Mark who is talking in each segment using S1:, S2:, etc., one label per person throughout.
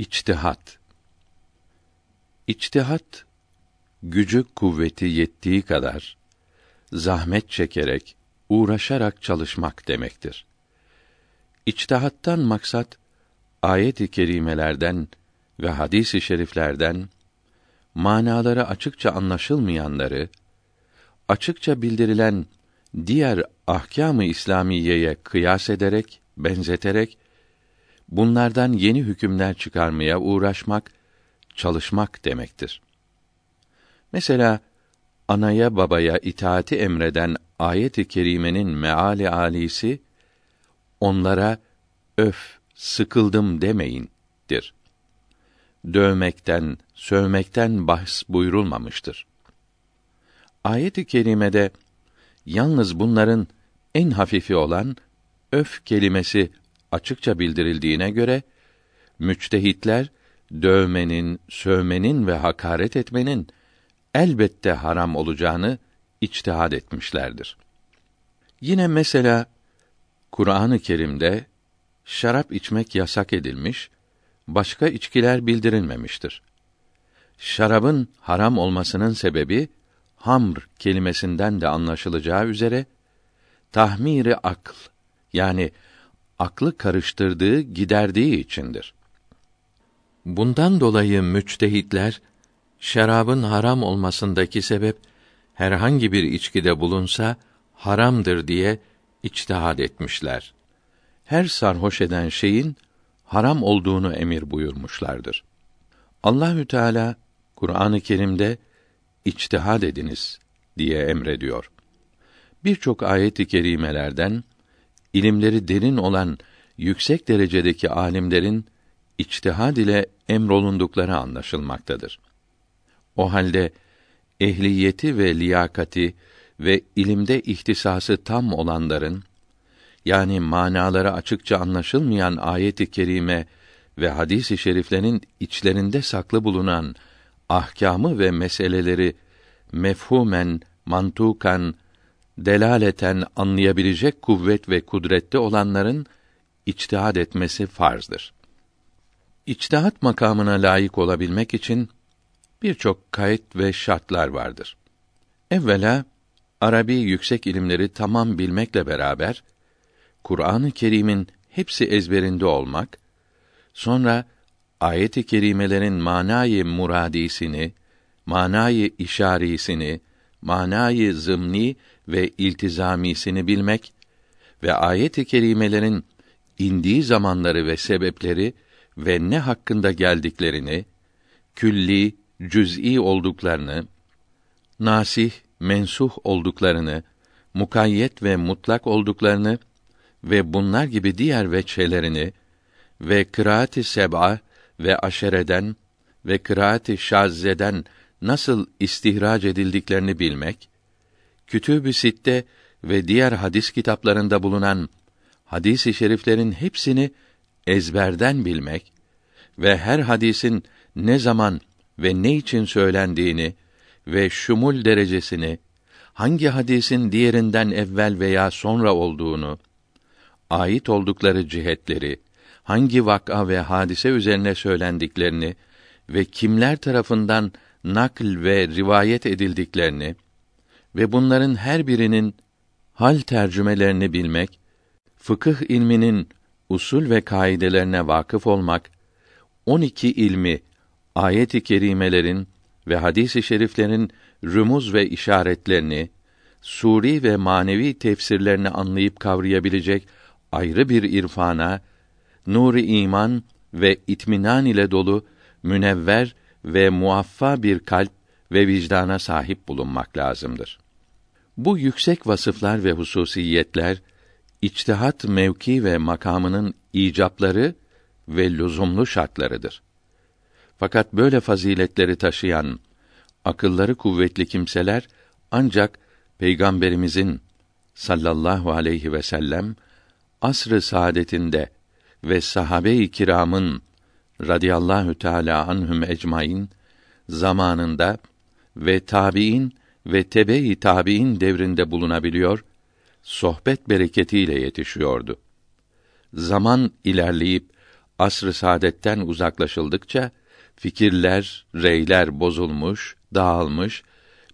S1: İçtihat İçtihat gücü kuvveti yettiği kadar zahmet çekerek, uğraşarak çalışmak demektir. İçtihattan maksat ayet-i kerimelerden ve hadis-i şeriflerden manaları açıkça anlaşılmayanları açıkça bildirilen diğer ahkâm-ı İslamiyeye kıyas ederek, benzeterek bunlardan yeni hükümler çıkarmaya uğraşmak, çalışmak demektir. Mesela anaya babaya itaati emreden ayet-i kerimenin meali alisi onlara öf sıkıldım demeyindir. Dövmekten, sövmekten bahs buyurulmamıştır. Ayet-i kerimede yalnız bunların en hafifi olan öf kelimesi açıkça bildirildiğine göre müçtehitler dövmenin, sövmenin ve hakaret etmenin elbette haram olacağını içtihad etmişlerdir. Yine mesela Kur'an-ı Kerim'de şarap içmek yasak edilmiş, başka içkiler bildirilmemiştir. Şarabın haram olmasının sebebi hamr kelimesinden de anlaşılacağı üzere tahmiri akl yani aklı karıştırdığı, giderdiği içindir. Bundan dolayı müçtehitler şarabın haram olmasındaki sebep herhangi bir içkide bulunsa haramdır diye içtihad etmişler. Her sarhoş eden şeyin haram olduğunu emir buyurmuşlardır. Allahü Teala Kur'an-ı Kerim'de içtihad ediniz diye emrediyor. Birçok ayet-i kerimelerden ilimleri derin olan yüksek derecedeki alimlerin içtihad ile emrolundukları anlaşılmaktadır. O halde ehliyeti ve liyakati ve ilimde ihtisası tam olanların yani manaları açıkça anlaşılmayan ayet-i kerime ve hadis-i şeriflerin içlerinde saklı bulunan ahkamı ve meseleleri mefhumen, mantukan, delaleten anlayabilecek kuvvet ve kudrette olanların içtihad etmesi farzdır. İçtihat makamına layık olabilmek için birçok kayıt ve şartlar vardır. Evvela Arabi yüksek ilimleri tamam bilmekle beraber Kur'an-ı Kerim'in hepsi ezberinde olmak, sonra ayet-i kerimelerin manayı muradisini, manayı işarisini, manayı zımni ve iltizamisini bilmek ve ayet-i kerimelerin indiği zamanları ve sebepleri ve ne hakkında geldiklerini, külli, cüz'i olduklarını, nasih, mensuh olduklarını, mukayyet ve mutlak olduklarını ve bunlar gibi diğer veçhelerini ve kıraat-ı seb'a ve aşereden ve kıraat-ı şazzeden nasıl istihrac edildiklerini bilmek, Kütüb-ü Sitte ve diğer hadis kitaplarında bulunan hadis-i şeriflerin hepsini ezberden bilmek ve her hadisin ne zaman ve ne için söylendiğini ve şumul derecesini, hangi hadisin diğerinden evvel veya sonra olduğunu, ait oldukları cihetleri, hangi vak'a ve hadise üzerine söylendiklerini ve kimler tarafından nakl ve rivayet edildiklerini ve bunların her birinin hal tercümelerini bilmek, fıkıh ilminin usul ve kaidelerine vakıf olmak, 12 ilmi ayet-i kerimelerin ve hadis-i şeriflerin rümuz ve işaretlerini, suri ve manevi tefsirlerini anlayıp kavrayabilecek ayrı bir irfana, nuri iman ve itminan ile dolu münevver ve muaffa bir kalp ve vicdana sahip bulunmak lazımdır. Bu yüksek vasıflar ve hususiyetler içtihat mevki ve makamının icapları ve lüzumlu şartlarıdır. Fakat böyle faziletleri taşıyan akılları kuvvetli kimseler ancak peygamberimizin sallallahu aleyhi ve sellem asr-ı saadetinde ve sahabe-i kiramın radıyallahu teala anhum ecmaîn zamanında ve tabiin ve tebe-i tabiin devrinde bulunabiliyor, sohbet bereketiyle yetişiyordu. Zaman ilerleyip asr-ı saadetten uzaklaşıldıkça fikirler, reyler bozulmuş, dağılmış,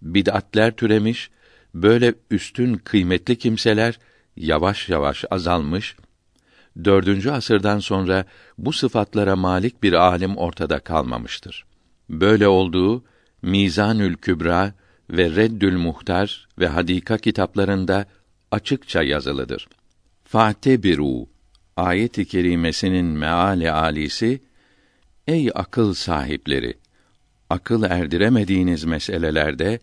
S1: bid'atler türemiş, böyle üstün kıymetli kimseler yavaş yavaş azalmış. Dördüncü asırdan sonra bu sıfatlara malik bir alim ortada kalmamıştır. Böyle olduğu Mizanül Kübra ve Reddül Muhtar ve Hadika kitaplarında açıkça yazılıdır. Fatebiru ayet-i kerimesinin meali alisi ey akıl sahipleri akıl erdiremediğiniz meselelerde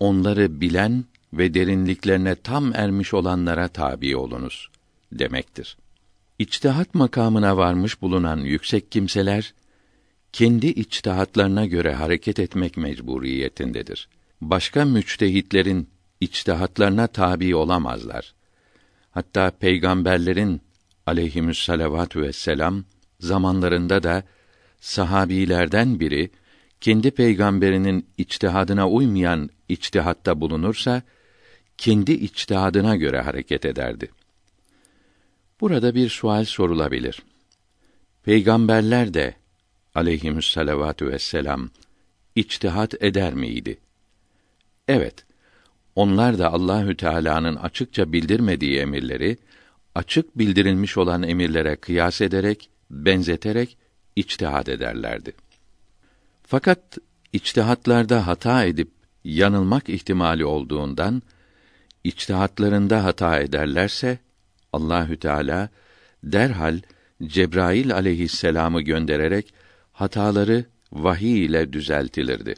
S1: onları bilen ve derinliklerine tam ermiş olanlara tabi olunuz demektir. İçtihat makamına varmış bulunan yüksek kimseler kendi içtihatlarına göre hareket etmek mecburiyetindedir. Başka müçtehitlerin içtihatlarına tabi olamazlar. Hatta peygamberlerin aleyhimüs salavatü vesselam zamanlarında da sahabilerden biri kendi peygamberinin içtihadına uymayan içtihatta bulunursa kendi içtihadına göre hareket ederdi. Burada bir sual sorulabilir. Peygamberler de aleyhimüs salavatü vesselam içtihat eder miydi? Evet. Onlar da Allahü Teala'nın açıkça bildirmediği emirleri açık bildirilmiş olan emirlere kıyas ederek, benzeterek içtihad ederlerdi. Fakat içtihatlarda hata edip yanılmak ihtimali olduğundan içtihatlarında hata ederlerse Allahü Teala derhal Cebrail aleyhisselamı göndererek hataları vahiy ile düzeltilirdi.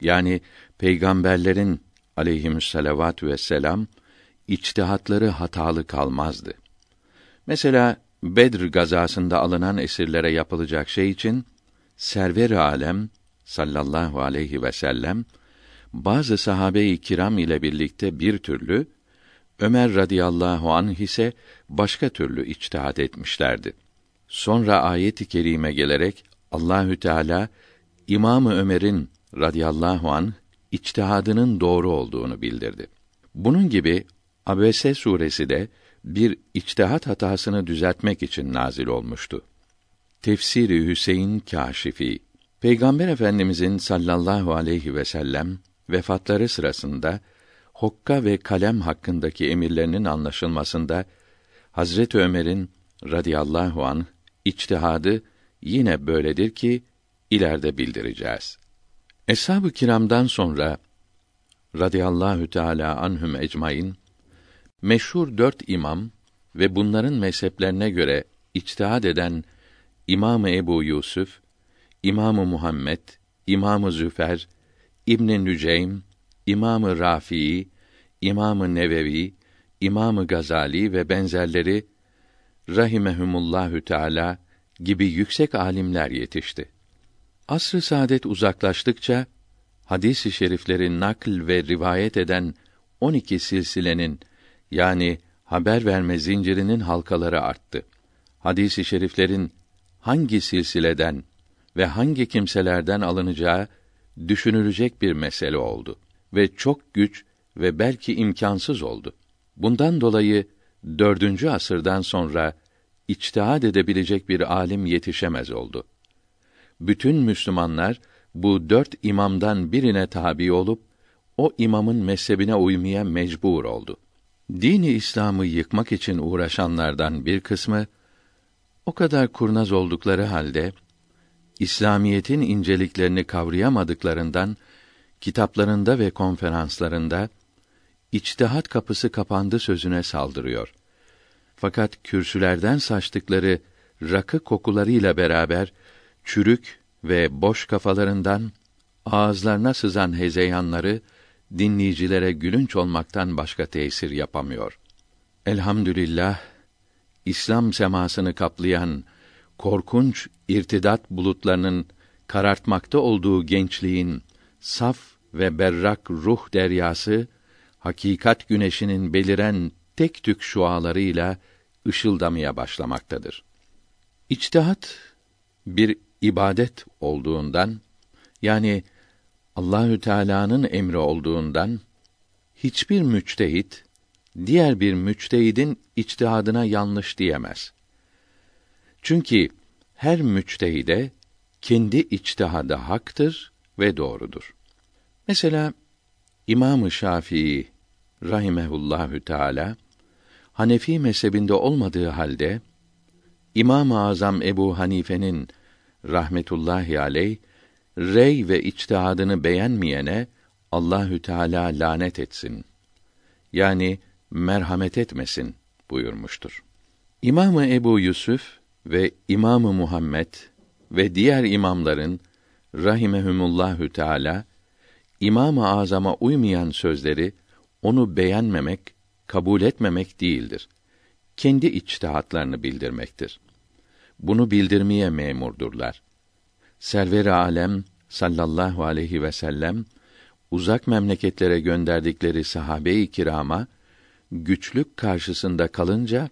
S1: Yani peygamberlerin aleyhimüsselavatü vesselam içtihatları hatalı kalmazdı. Mesela Bedr gazasında alınan esirlere yapılacak şey için server alem sallallahu aleyhi ve sellem bazı sahabe-i kiram ile birlikte bir türlü Ömer radıyallahu anh ise başka türlü içtihat etmişlerdi. Sonra ayet-i kerime gelerek Allahü Teala İmamı Ömer'in radıyallahu an içtihadının doğru olduğunu bildirdi. Bunun gibi Abese suresi de bir içtihat hatasını düzeltmek için nazil olmuştu. Tefsiri Hüseyin Kâşifi Peygamber Efendimizin sallallahu aleyhi ve sellem vefatları sırasında hokka ve kalem hakkındaki emirlerinin anlaşılmasında Hazret Ömer'in radıyallahu an içtihadı yine böyledir ki ileride bildireceğiz. Eshab-ı kiramdan sonra radıyallahu teala anhum ecmaîn meşhur dört imam ve bunların mezheplerine göre içtihad eden İmam Ebu Yusuf, İmamı Muhammed, İmamı Züfer, İbn Nüceym, İmamı Rafi'i, İmamı Nevevi, İmamı Gazali ve benzerleri rahimehumullahü teala gibi yüksek alimler yetişti. Asr-ı saadet uzaklaştıkça hadis-i şerifleri nakl ve rivayet eden 12 silsilenin yani haber verme zincirinin halkaları arttı. Hadis-i şeriflerin hangi silsileden ve hangi kimselerden alınacağı düşünülecek bir mesele oldu ve çok güç ve belki imkansız oldu. Bundan dolayı dördüncü asırdan sonra içtihad edebilecek bir alim yetişemez oldu. Bütün Müslümanlar bu dört imamdan birine tabi olup o imamın mezhebine uymaya mecbur oldu. Dini İslam'ı yıkmak için uğraşanlardan bir kısmı o kadar kurnaz oldukları halde İslamiyetin inceliklerini kavrayamadıklarından kitaplarında ve konferanslarında içtihat kapısı kapandı sözüne saldırıyor. Fakat kürsülerden saçtıkları rakı kokularıyla beraber çürük ve boş kafalarından ağızlarına sızan hezeyanları dinleyicilere gülünç olmaktan başka tesir yapamıyor. Elhamdülillah İslam semasını kaplayan korkunç irtidat bulutlarının karartmakta olduğu gençliğin saf ve berrak ruh deryası hakikat güneşinin beliren tek tük şualarıyla ışıldamaya başlamaktadır. İçtihat bir ibadet olduğundan yani Allahü Teala'nın emri olduğundan hiçbir müçtehit diğer bir müçtehidin içtihadına yanlış diyemez. Çünkü her müçtehide kendi içtihadı haktır ve doğrudur. Mesela İmam-ı Şafii rahimehullahü teala Hanefi mezhebinde olmadığı halde İmam-ı Azam Ebu Hanife'nin rahmetullahi aleyh rey ve içtihadını beğenmeyene Allahü Teala lanet etsin. Yani merhamet etmesin buyurmuştur. İmamı Ebu Yusuf ve İmamı Muhammed ve diğer imamların rahimehumullahü teala İmam-ı Azam'a uymayan sözleri onu beğenmemek, kabul etmemek değildir. Kendi içtihatlarını bildirmektir. Bunu bildirmeye memurdurlar. Server-i alem sallallahu aleyhi ve sellem uzak memleketlere gönderdikleri sahabe-i kirama güçlük karşısında kalınca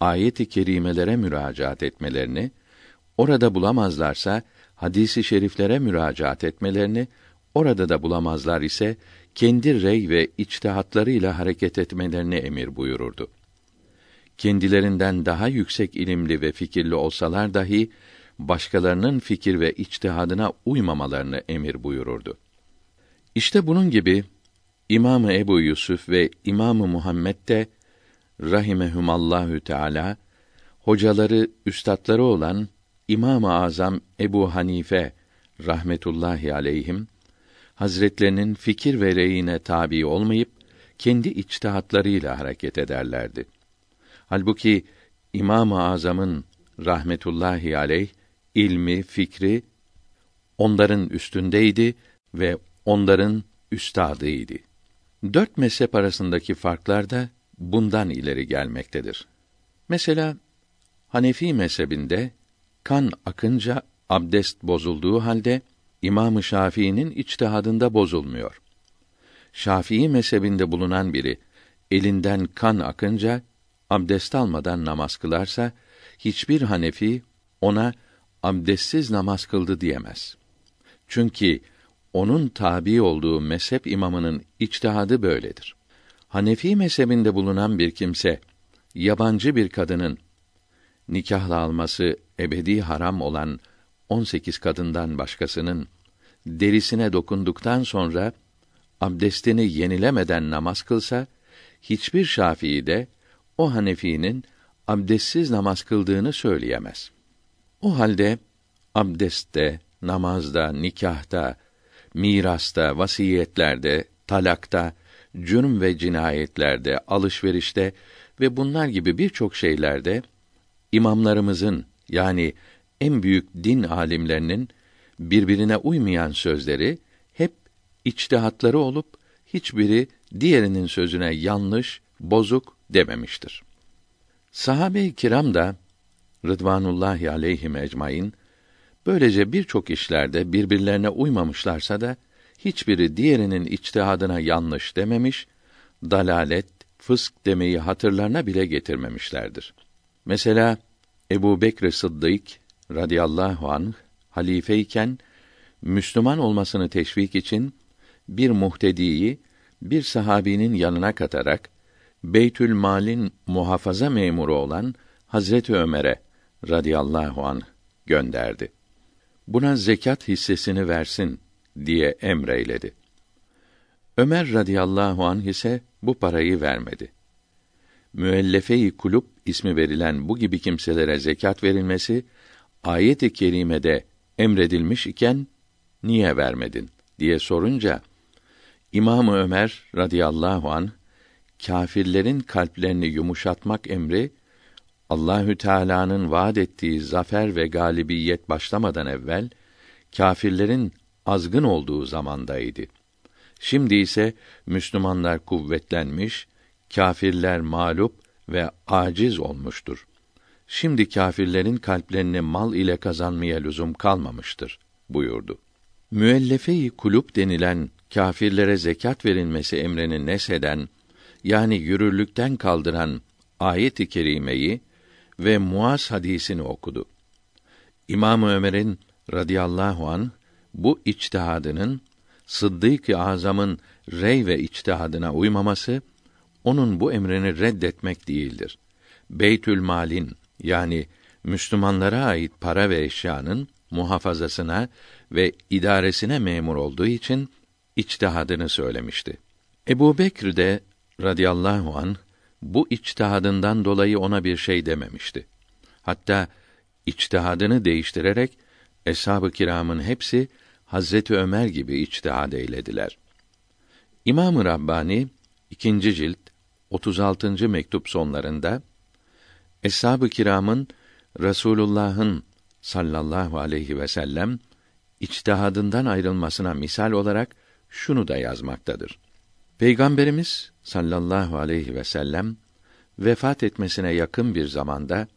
S1: ayet-i kerimelere müracaat etmelerini, orada bulamazlarsa hadisi şeriflere müracaat etmelerini, orada da bulamazlar ise kendi rey ve içtihatlarıyla hareket etmelerini emir buyururdu. Kendilerinden daha yüksek ilimli ve fikirli olsalar dahi başkalarının fikir ve içtihadına uymamalarını emir buyururdu. İşte bunun gibi İmamı Ebu Yusuf ve İmamı Muhammed de rahimehumallahü teala hocaları, üstatları olan İmam-ı Azam Ebu Hanife rahmetullahi aleyhim Hazretlerinin fikir ve reyine tabi olmayıp kendi içtihatlarıyla hareket ederlerdi. Halbuki İmam-ı Azam'ın rahmetullahi aleyh ilmi, fikri onların üstündeydi ve onların üstadıydı. Dört mezhep arasındaki farklar da bundan ileri gelmektedir. Mesela Hanefi mezhebinde kan akınca abdest bozulduğu halde İmam-ı Şafii'nin içtihadında bozulmuyor. Şafii mezhebinde bulunan biri elinden kan akınca abdest almadan namaz kılarsa hiçbir Hanefi ona abdestsiz namaz kıldı diyemez. Çünkü onun tabi olduğu mezhep imamının içtihadı böyledir. Hanefi mezhebinde bulunan bir kimse yabancı bir kadının nikahla alması ebedi haram olan 18 kadından başkasının derisine dokunduktan sonra abdestini yenilemeden namaz kılsa hiçbir Şafii de o Hanefi'nin abdestsiz namaz kıldığını söyleyemez. O halde abdestte, namazda, nikahta, mirasta, vasiyetlerde, talakta, cürm ve cinayetlerde, alışverişte ve bunlar gibi birçok şeylerde imamlarımızın yani en büyük din alimlerinin birbirine uymayan sözleri hep içtihatları olup hiçbiri diğerinin sözüne yanlış, bozuk dememiştir. Sahabe-i kiram da Rıdvanullahi aleyhim ecmaîn böylece birçok işlerde birbirlerine uymamışlarsa da hiçbiri diğerinin içtihadına yanlış dememiş, dalalet, fısk demeyi hatırlarına bile getirmemişlerdir. Mesela Ebu Bekr Sıddık radıyallahu anh halifeyken Müslüman olmasını teşvik için bir muhtediyi bir sahabinin yanına katarak Beytül Mal'in muhafaza memuru olan Hazreti Ömer'e radıyallahu an gönderdi. Buna zekat hissesini versin diye emreyledi. Ömer radıyallahu an ise bu parayı vermedi. Müellefe-i kulüp ismi verilen bu gibi kimselere zekat verilmesi ayet-i kerimede emredilmiş iken niye vermedin diye sorunca İmam Ömer radıyallahu an kâfirlerin kalplerini yumuşatmak emri Allahü Teala'nın vaad ettiği zafer ve galibiyet başlamadan evvel kâfirlerin azgın olduğu zamandaydı. Şimdi ise Müslümanlar kuvvetlenmiş, kâfirler mağlup ve aciz olmuştur. Şimdi kâfirlerin kalplerini mal ile kazanmaya lüzum kalmamıştır buyurdu. Müellefe-i kulüp denilen kâfirlere zekat verilmesi emrini nesheden yani yürürlükten kaldıran ayet-i kerimeyi ve Muaz hadisini okudu. İmam Ömer'in radıyallahu an bu içtihadının Sıddık-ı Azam'ın rey ve içtihadına uymaması onun bu emrini reddetmek değildir. Beytül Mal'in yani Müslümanlara ait para ve eşyanın muhafazasına ve idaresine memur olduğu için içtihadını söylemişti. Ebu Bekr de radıyallahu an bu içtihadından dolayı ona bir şey dememişti. Hatta içtihadını değiştirerek eshab-ı kiramın hepsi Hazreti Ömer gibi içtihad eylediler. İmam-ı Rabbani ikinci cilt 36. mektup sonlarında Eshab-ı kiramın Resulullah'ın sallallahu aleyhi ve sellem içtihadından ayrılmasına misal olarak şunu da yazmaktadır. Peygamberimiz sallallahu aleyhi ve sellem vefat etmesine yakın bir zamanda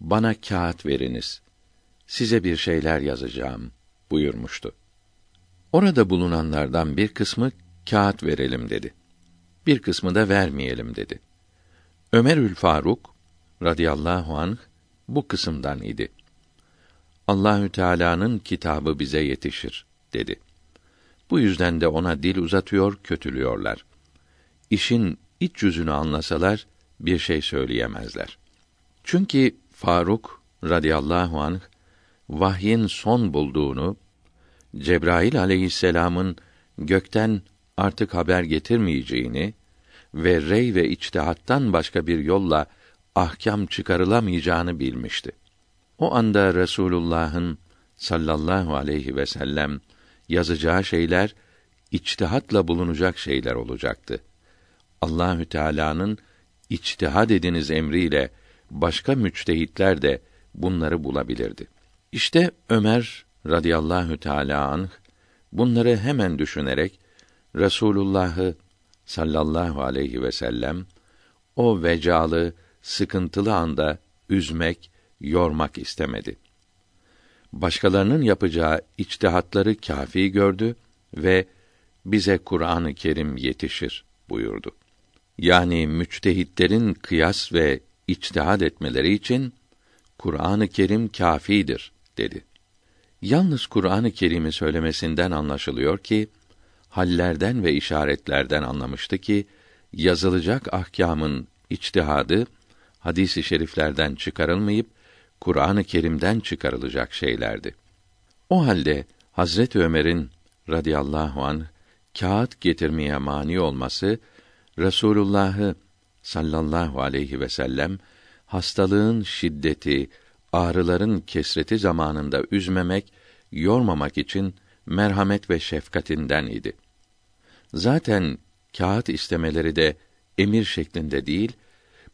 S1: bana kağıt veriniz. Size bir şeyler yazacağım buyurmuştu. Orada bulunanlardan bir kısmı kağıt verelim dedi. Bir kısmı da vermeyelim dedi. Ömerül Faruk radıyallahu anh bu kısımdan idi. Allahü Teala'nın kitabı bize yetişir dedi. Bu yüzden de ona dil uzatıyor, kötülüyorlar. İşin iç yüzünü anlasalar bir şey söyleyemezler. Çünkü Faruk radıyallahu anh vahyin son bulduğunu, Cebrail aleyhisselamın gökten artık haber getirmeyeceğini ve rey ve içtihattan başka bir yolla ahkam çıkarılamayacağını bilmişti. O anda Resulullah'ın sallallahu aleyhi ve sellem yazacağı şeyler içtihatla bulunacak şeyler olacaktı. Allahü Teala'nın içtihad ediniz emriyle başka müçtehitler de bunları bulabilirdi. İşte Ömer radıyallahu teala anh bunları hemen düşünerek Resulullah'ı sallallahu aleyhi ve sellem o vecalı, sıkıntılı anda üzmek, yormak istemedi. Başkalarının yapacağı içtihatları kafi gördü ve bize Kur'an-ı Kerim yetişir buyurdu. Yani müçtehitlerin kıyas ve içtihad etmeleri için Kur'an-ı Kerim kafidir dedi. Yalnız Kur'an-ı Kerim'i söylemesinden anlaşılıyor ki hallerden ve işaretlerden anlamıştı ki yazılacak ahkamın içtihadı hadisi i şeriflerden çıkarılmayıp Kur'an-ı Kerim'den çıkarılacak şeylerdi. O halde Hazret Ömer'in radıyallahu an kağıt getirmeye mani olması Resulullah'ı sallallahu aleyhi ve sellem hastalığın şiddeti, ağrıların kesreti zamanında üzmemek, yormamak için merhamet ve şefkatinden idi. Zaten kağıt istemeleri de emir şeklinde değil,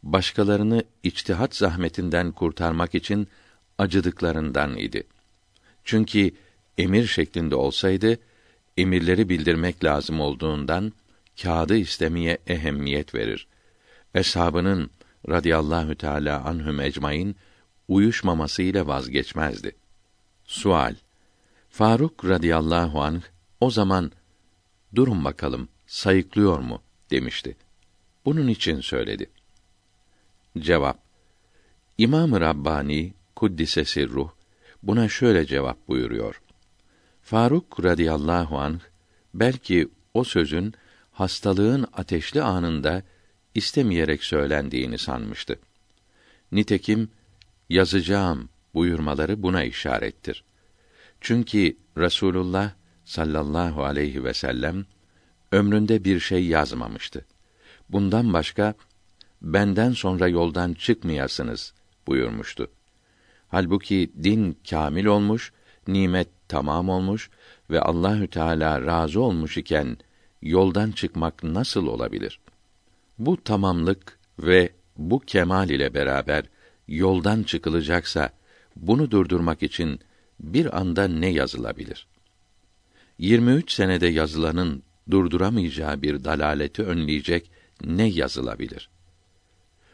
S1: başkalarını içtihat zahmetinden kurtarmak için acıdıklarından idi. Çünkü emir şeklinde olsaydı, emirleri bildirmek lazım olduğundan kağıdı istemeye ehemmiyet verir. Eshabının radıyallahu teala anhum ecmaîn uyuşmaması ile vazgeçmezdi. Sual Faruk radıyallahu anh o zaman durun bakalım sayıklıyor mu demişti. Bunun için söyledi. Cevap İmam-ı Rabbani kuddise ruh buna şöyle cevap buyuruyor. Faruk radıyallahu anh belki o sözün hastalığın ateşli anında istemeyerek söylendiğini sanmıştı. Nitekim yazacağım buyurmaları buna işarettir. Çünkü Resulullah sallallahu aleyhi ve sellem ömründe bir şey yazmamıştı. Bundan başka benden sonra yoldan çıkmayasınız buyurmuştu. Halbuki din kamil olmuş, nimet tamam olmuş ve Allahü Teala razı olmuş iken yoldan çıkmak nasıl olabilir? Bu tamamlık ve bu kemal ile beraber yoldan çıkılacaksa bunu durdurmak için bir anda ne yazılabilir? 23 senede yazılanın durduramayacağı bir dalaleti önleyecek ne yazılabilir?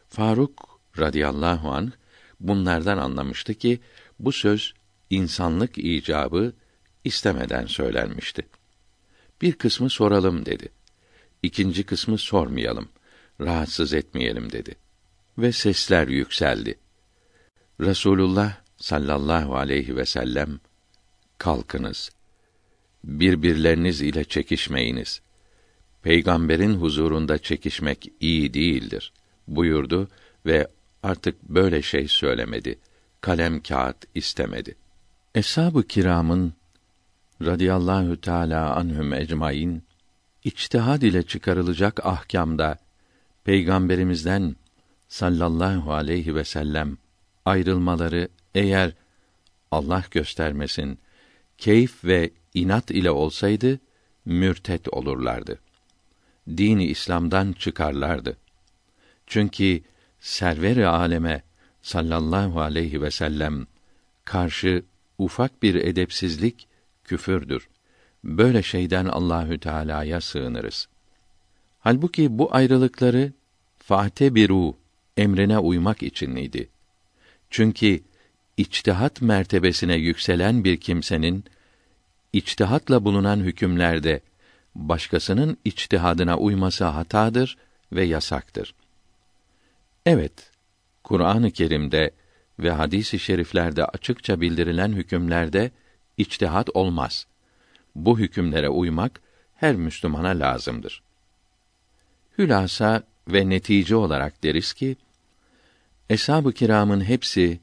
S1: Faruk radıyallahu an bunlardan anlamıştı ki bu söz insanlık icabı istemeden söylenmişti. Bir kısmı soralım dedi. İkinci kısmı sormayalım, rahatsız etmeyelim dedi. Ve sesler yükseldi. Resulullah sallallahu aleyhi ve sellem kalkınız. Birbirleriniz ile çekişmeyiniz. Peygamberin huzurunda çekişmek iyi değildir buyurdu ve artık böyle şey söylemedi kalem kağıt istemedi. Eshab-ı kiramın radıyallahu teala anhum ecmaîn içtihad ile çıkarılacak ahkamda peygamberimizden sallallahu aleyhi ve sellem ayrılmaları eğer Allah göstermesin keyif ve inat ile olsaydı mürtet olurlardı. Dini İslam'dan çıkarlardı. Çünkü server-i aleme sallallahu aleyhi ve sellem karşı ufak bir edepsizlik küfürdür. Böyle şeyden Allahü Teala'ya sığınırız. Halbuki bu ayrılıkları fate biru emrine uymak içiniydi. Çünkü içtihat mertebesine yükselen bir kimsenin içtihatla bulunan hükümlerde başkasının içtihadına uyması hatadır ve yasaktır. Evet, Kur'an-ı Kerim'de ve hadis-i şeriflerde açıkça bildirilen hükümlerde içtihat olmaz. Bu hükümlere uymak her Müslümana lazımdır. Hülasa ve netice olarak deriz ki Eshab-ı kiramın hepsi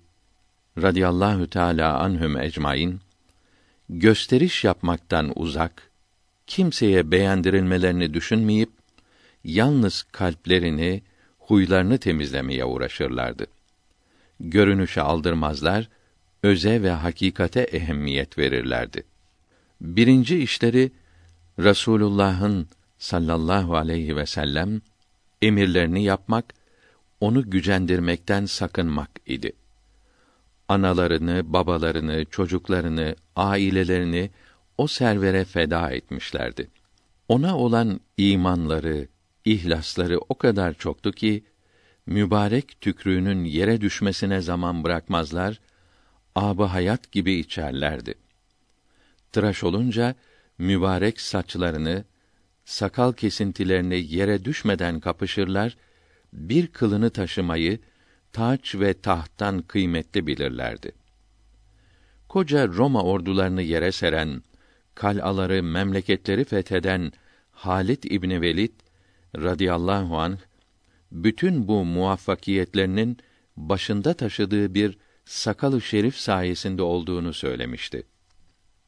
S1: radıyallahu teala anhum ecmaîn gösteriş yapmaktan uzak, kimseye beğendirilmelerini düşünmeyip yalnız kalplerini, huylarını temizlemeye uğraşırlardı. Görünüşe aldırmazlar, öze ve hakikate ehemmiyet verirlerdi. Birinci işleri Rasulullah'ın sallallahu aleyhi ve sellem emirlerini yapmak, onu gücendirmekten sakınmak idi. Analarını, babalarını, çocuklarını, ailelerini o servere feda etmişlerdi. Ona olan imanları, ihlasları o kadar çoktu ki mübarek tükrüğünün yere düşmesine zaman bırakmazlar, abı hayat gibi içerlerdi. Tıraş olunca mübarek saçlarını, sakal kesintilerini yere düşmeden kapışırlar, bir kılını taşımayı taç ve tahttan kıymetli bilirlerdi. Koca Roma ordularını yere seren, kal'aları, memleketleri fetheden Halit İbni Velid radıyallahu anh bütün bu muvaffakiyetlerinin başında taşıdığı bir sakalı şerif sayesinde olduğunu söylemişti.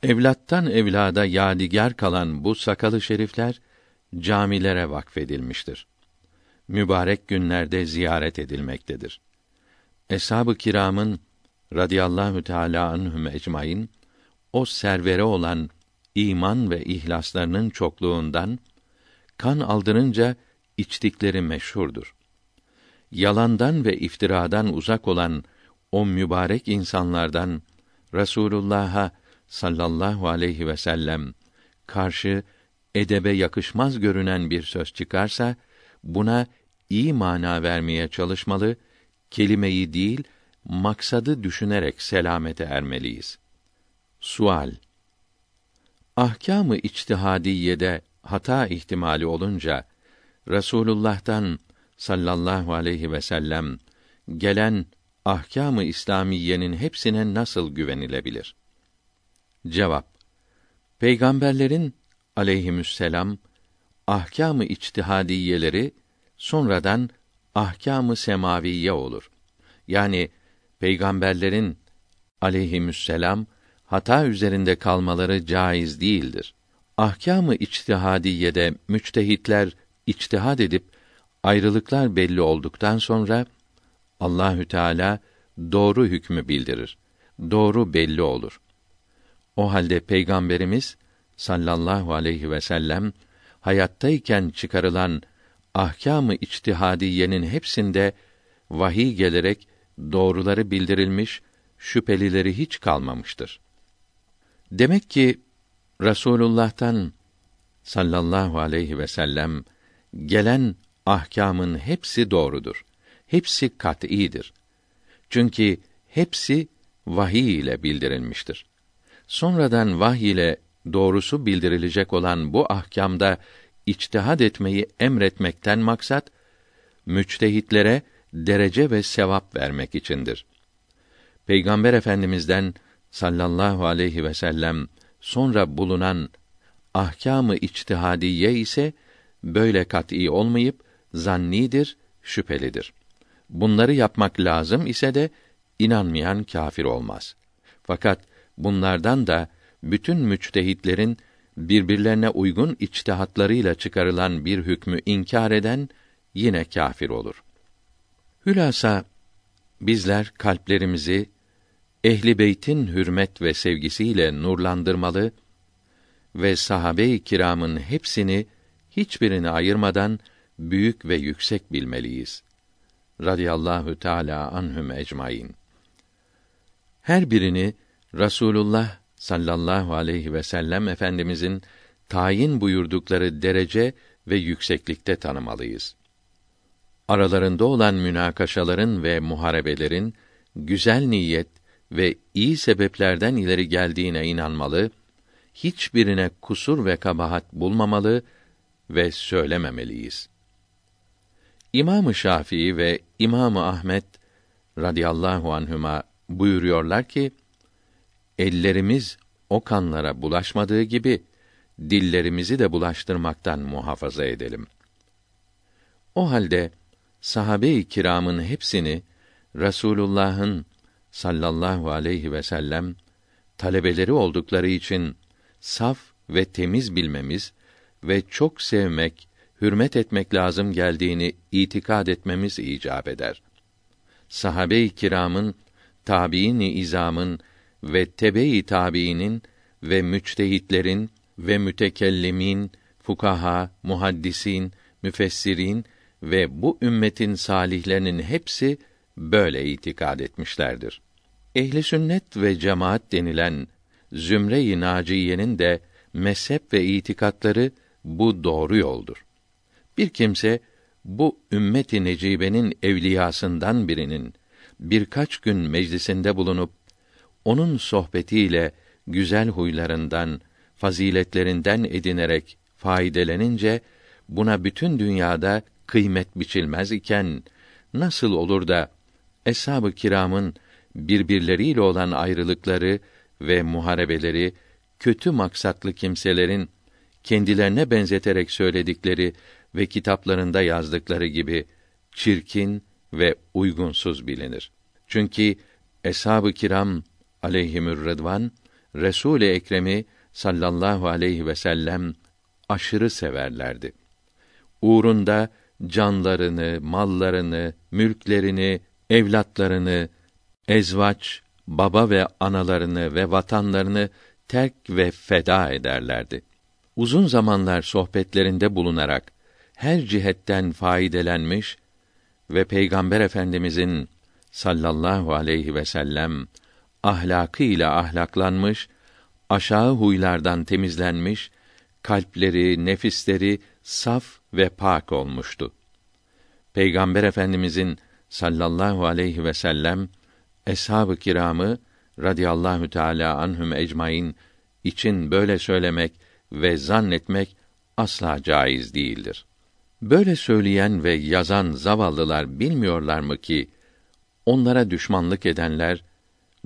S1: Evlattan evlada yadigar kalan bu sakalı şerifler camilere vakfedilmiştir. Mübarek günlerde ziyaret edilmektedir. Eshab-ı kiramın radıyallahu teala anhum ecmaîn o servere olan iman ve ihlaslarının çokluğundan kan aldırınca içtikleri meşhurdur. Yalandan ve iftiradan uzak olan o mübarek insanlardan Resulullah'a sallallahu aleyhi ve sellem karşı edebe yakışmaz görünen bir söz çıkarsa buna iyi mana vermeye çalışmalı, kelimeyi değil maksadı düşünerek selamete ermeliyiz. Sual Ahkamı içtihadiyede hata ihtimali olunca Resulullah'tan sallallahu aleyhi ve sellem gelen ahkamı İslamiyenin hepsine nasıl güvenilebilir? Cevap Peygamberlerin aleyhisselam ahkamı içtihadiyeleri sonradan ahkamı semaviye olur. Yani peygamberlerin aleyhisselam hata üzerinde kalmaları caiz değildir. Ahkamı içtihadiyede müçtehitler içtihad edip ayrılıklar belli olduktan sonra Allahü Teala doğru hükmü bildirir. Doğru belli olur. O halde peygamberimiz sallallahu aleyhi ve sellem hayattayken çıkarılan ahkamı içtihadiyenin hepsinde vahiy gelerek doğruları bildirilmiş, şüphelileri hiç kalmamıştır. Demek ki Rasulullah'tan sallallahu aleyhi ve sellem gelen ahkamın hepsi doğrudur. Hepsi kat'idir. Çünkü hepsi vahiy ile bildirilmiştir. Sonradan vahiy ile doğrusu bildirilecek olan bu ahkamda içtihad etmeyi emretmekten maksat müçtehitlere derece ve sevap vermek içindir. Peygamber Efendimizden sallallahu aleyhi ve sellem sonra bulunan ahkamı içtihadiye ise böyle kat'î olmayıp zannidir, şüphelidir. Bunları yapmak lazım ise de inanmayan kâfir olmaz. Fakat bunlardan da bütün müçtehitlerin birbirlerine uygun içtihatlarıyla çıkarılan bir hükmü inkar eden yine kâfir olur. Hülasa bizler kalplerimizi ehli beytin hürmet ve sevgisiyle nurlandırmalı ve sahabe-i kiramın hepsini hiçbirini ayırmadan büyük ve yüksek bilmeliyiz. Radiyallahu teala anhum ecmaîn. Her birini Rasulullah sallallahu aleyhi ve sellem efendimizin tayin buyurdukları derece ve yükseklikte tanımalıyız. Aralarında olan münakaşaların ve muharebelerin güzel niyet ve iyi sebeplerden ileri geldiğine inanmalı, hiçbirine kusur ve kabahat bulmamalı ve söylememeliyiz. İmam-ı Şafii ve İmam-ı Ahmet radıyallahu anhuma buyuruyorlar ki ellerimiz o kanlara bulaşmadığı gibi dillerimizi de bulaştırmaktan muhafaza edelim. O halde sahabe-i kiramın hepsini Rasulullah'ın sallallahu aleyhi ve sellem talebeleri oldukları için saf ve temiz bilmemiz ve çok sevmek, hürmet etmek lazım geldiğini itikad etmemiz icap eder. Sahabe-i kiramın, tabiin-i izamın ve tebe-i tabiinin ve müçtehitlerin ve mütekellimin, fukaha, muhaddisin, müfessirin ve bu ümmetin salihlerinin hepsi böyle itikad etmişlerdir. Ehli sünnet ve cemaat denilen zümre-i naciyenin de mezhep ve itikatları bu doğru yoldur. Bir kimse bu ümmet-i necibenin evliyasından birinin birkaç gün meclisinde bulunup onun sohbetiyle güzel huylarından, faziletlerinden edinerek faydelenince buna bütün dünyada kıymet biçilmez iken nasıl olur da eshab-ı kiramın birbirleriyle olan ayrılıkları ve muharebeleri kötü maksatlı kimselerin kendilerine benzeterek söyledikleri ve kitaplarında yazdıkları gibi çirkin ve uygunsuz bilinir. Çünkü eshab-ı kiram aleyhimür rıdvan Resul-i Ekrem'i sallallahu aleyhi ve sellem aşırı severlerdi. Uğrunda canlarını, mallarını, mülklerini, evlatlarını, ezvaç, baba ve analarını ve vatanlarını terk ve feda ederlerdi. Uzun zamanlar sohbetlerinde bulunarak her cihetten faydelenmiş ve Peygamber Efendimizin sallallahu aleyhi ve sellem ahlakı ile ahlaklanmış, aşağı huylardan temizlenmiş, kalpleri, nefisleri saf ve pak olmuştu. Peygamber Efendimizin sallallahu aleyhi ve sellem eshab-ı kiramı radıyallahu teala anhum ecmaîn için böyle söylemek ve zannetmek asla caiz değildir. Böyle söyleyen ve yazan zavallılar bilmiyorlar mı ki onlara düşmanlık edenler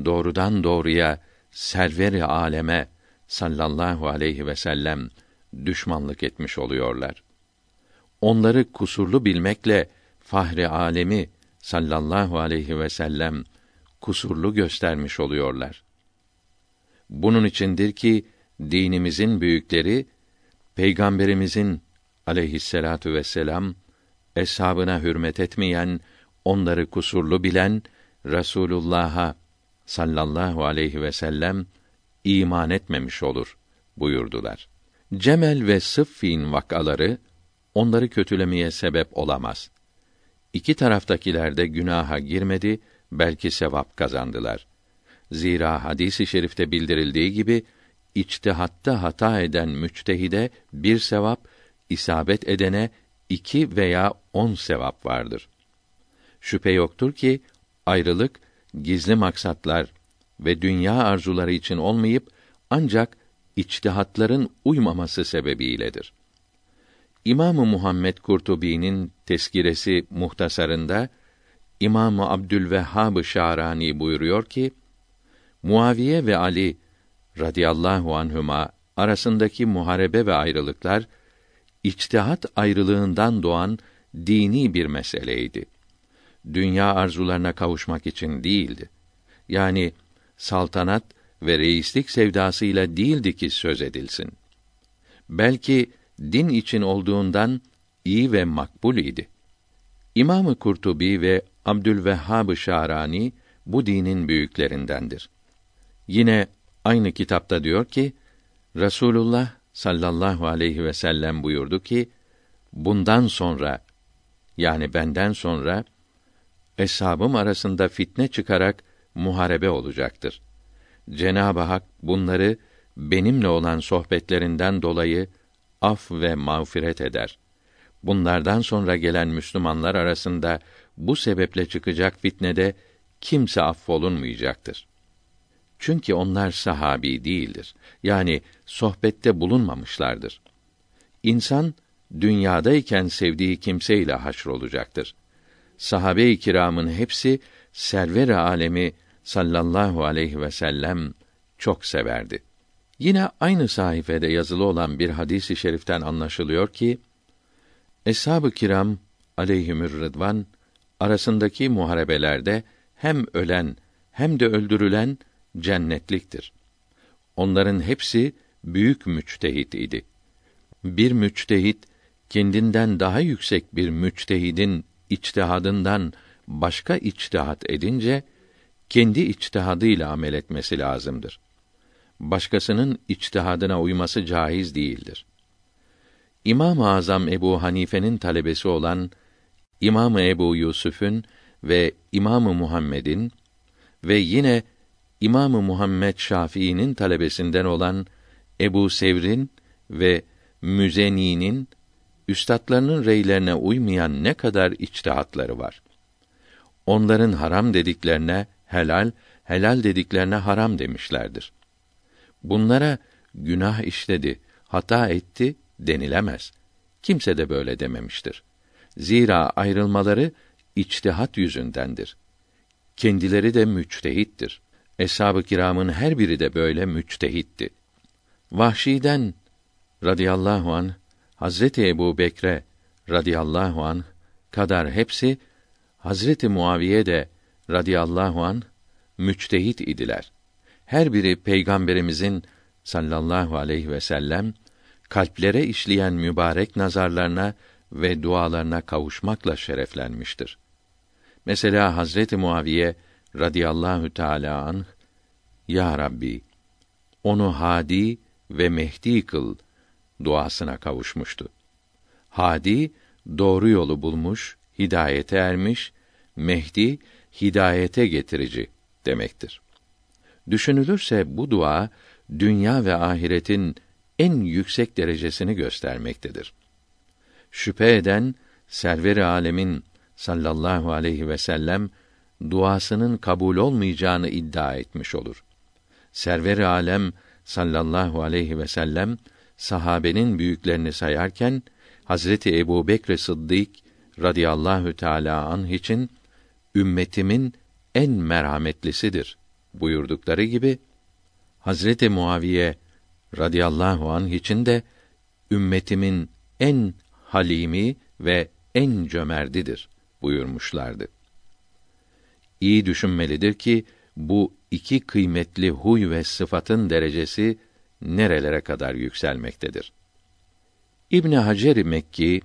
S1: doğrudan doğruya server-i aleme sallallahu aleyhi ve sellem düşmanlık etmiş oluyorlar. Onları kusurlu bilmekle fahri alemi sallallahu aleyhi ve sellem kusurlu göstermiş oluyorlar. Bunun içindir ki dinimizin büyükleri peygamberimizin aleyhisselatu vesselam eshabına hürmet etmeyen, onları kusurlu bilen Resulullah'a sallallahu aleyhi ve sellem iman etmemiş olur buyurdular. Cemel ve Sıffin vakaları onları kötülemeye sebep olamaz. İki taraftakiler de günaha girmedi, belki sevap kazandılar. Zira hadisi şerifte bildirildiği gibi içtihatta hata eden müçtehide bir sevap, isabet edene iki veya on sevap vardır. Şüphe yoktur ki ayrılık gizli maksatlar ve dünya arzuları için olmayıp ancak içtihatların uymaması sebebiyledir. İmamı Muhammed Kurtubi'nin teskiresi muhtasarında İmamı Abdülvehhab Şarani buyuruyor ki Muaviye ve Ali radıyallahu anhuma arasındaki muharebe ve ayrılıklar içtihat ayrılığından doğan dini bir meseleydi. Dünya arzularına kavuşmak için değildi. yani saltanat ve reislik sevdasıyla değildi ki söz edilsin. Belki din için olduğundan iyi ve makbul idi. İmamı Kurtubi ve Abdülvehhab Şarani bu dinin büyüklerindendir. Yine aynı kitapta diyor ki Resulullah sallallahu aleyhi ve sellem buyurdu ki bundan sonra yani benden sonra eshabım arasında fitne çıkarak muharebe olacaktır. Cenab-ı Hak bunları benimle olan sohbetlerinden dolayı af ve mağfiret eder. Bunlardan sonra gelen Müslümanlar arasında bu sebeple çıkacak fitnede kimse affolunmayacaktır. Çünkü onlar sahabi değildir. Yani sohbette bulunmamışlardır. İnsan dünyadayken sevdiği kimseyle haşrolacaktır. Sahabe-i kiramın hepsi server alemi sallallahu aleyhi ve sellem çok severdi. Yine aynı sayfede yazılı olan bir hadisi i şeriften anlaşılıyor ki Eshab-ı kiram aleyhimür rıdvan arasındaki muharebelerde hem ölen hem de öldürülen cennetliktir. Onların hepsi büyük müçtehit idi. Bir müçtehit kendinden daha yüksek bir müçtehidin içtihadından başka içtihat edince kendi içtihadıyla amel etmesi lazımdır. Başkasının içtihadına uyması caiz değildir. İmam-ı Azam Ebu Hanife'nin talebesi olan İmam Ebu Yusuf'un ve İmam-ı Muhammed'in ve yine İmam-ı Muhammed Şafii'nin talebesinden olan Ebu Sevr'in ve Müzeni'nin üstadlarının reylerine uymayan ne kadar içtihatları var. Onların haram dediklerine helal, helal dediklerine haram demişlerdir. Bunlara günah işledi, hata etti denilemez. Kimse de böyle dememiştir. Zira ayrılmaları içtihat yüzündendir. Kendileri de müçtehittir. Eshab-ı kiramın her biri de böyle müçtehitti. Vahşi'den radıyallahu an Hazreti Ebu Bekre radıyallahu an kadar hepsi Hazreti Muaviye de radıyallahu an müçtehit idiler. Her biri peygamberimizin sallallahu aleyhi ve sellem kalplere işleyen mübarek nazarlarına ve dualarına kavuşmakla şereflenmiştir. Mesela Hazreti Muaviye radıyallahu teala anh Ya Rabbi onu hadi ve mehdi kıl duasına kavuşmuştu. Hadi doğru yolu bulmuş, hidayete ermiş, Mehdi hidayete getirici demektir. Düşünülürse bu dua dünya ve ahiretin en yüksek derecesini göstermektedir. Şüphe eden server-i alemin sallallahu aleyhi ve sellem duasının kabul olmayacağını iddia etmiş olur. Server-i alem sallallahu aleyhi ve sellem sahabenin büyüklerini sayarken Hazreti Ebu Bekr Sıddık radıyallahu teala anh için ümmetimin en merhametlisidir buyurdukları gibi Hazreti Muaviye radıyallahu anh için de ümmetimin en halimi ve en cömerdidir buyurmuşlardı. İyi düşünmelidir ki bu iki kıymetli huy ve sıfatın derecesi nerelere kadar yükselmektedir. İbn Hacer Mekki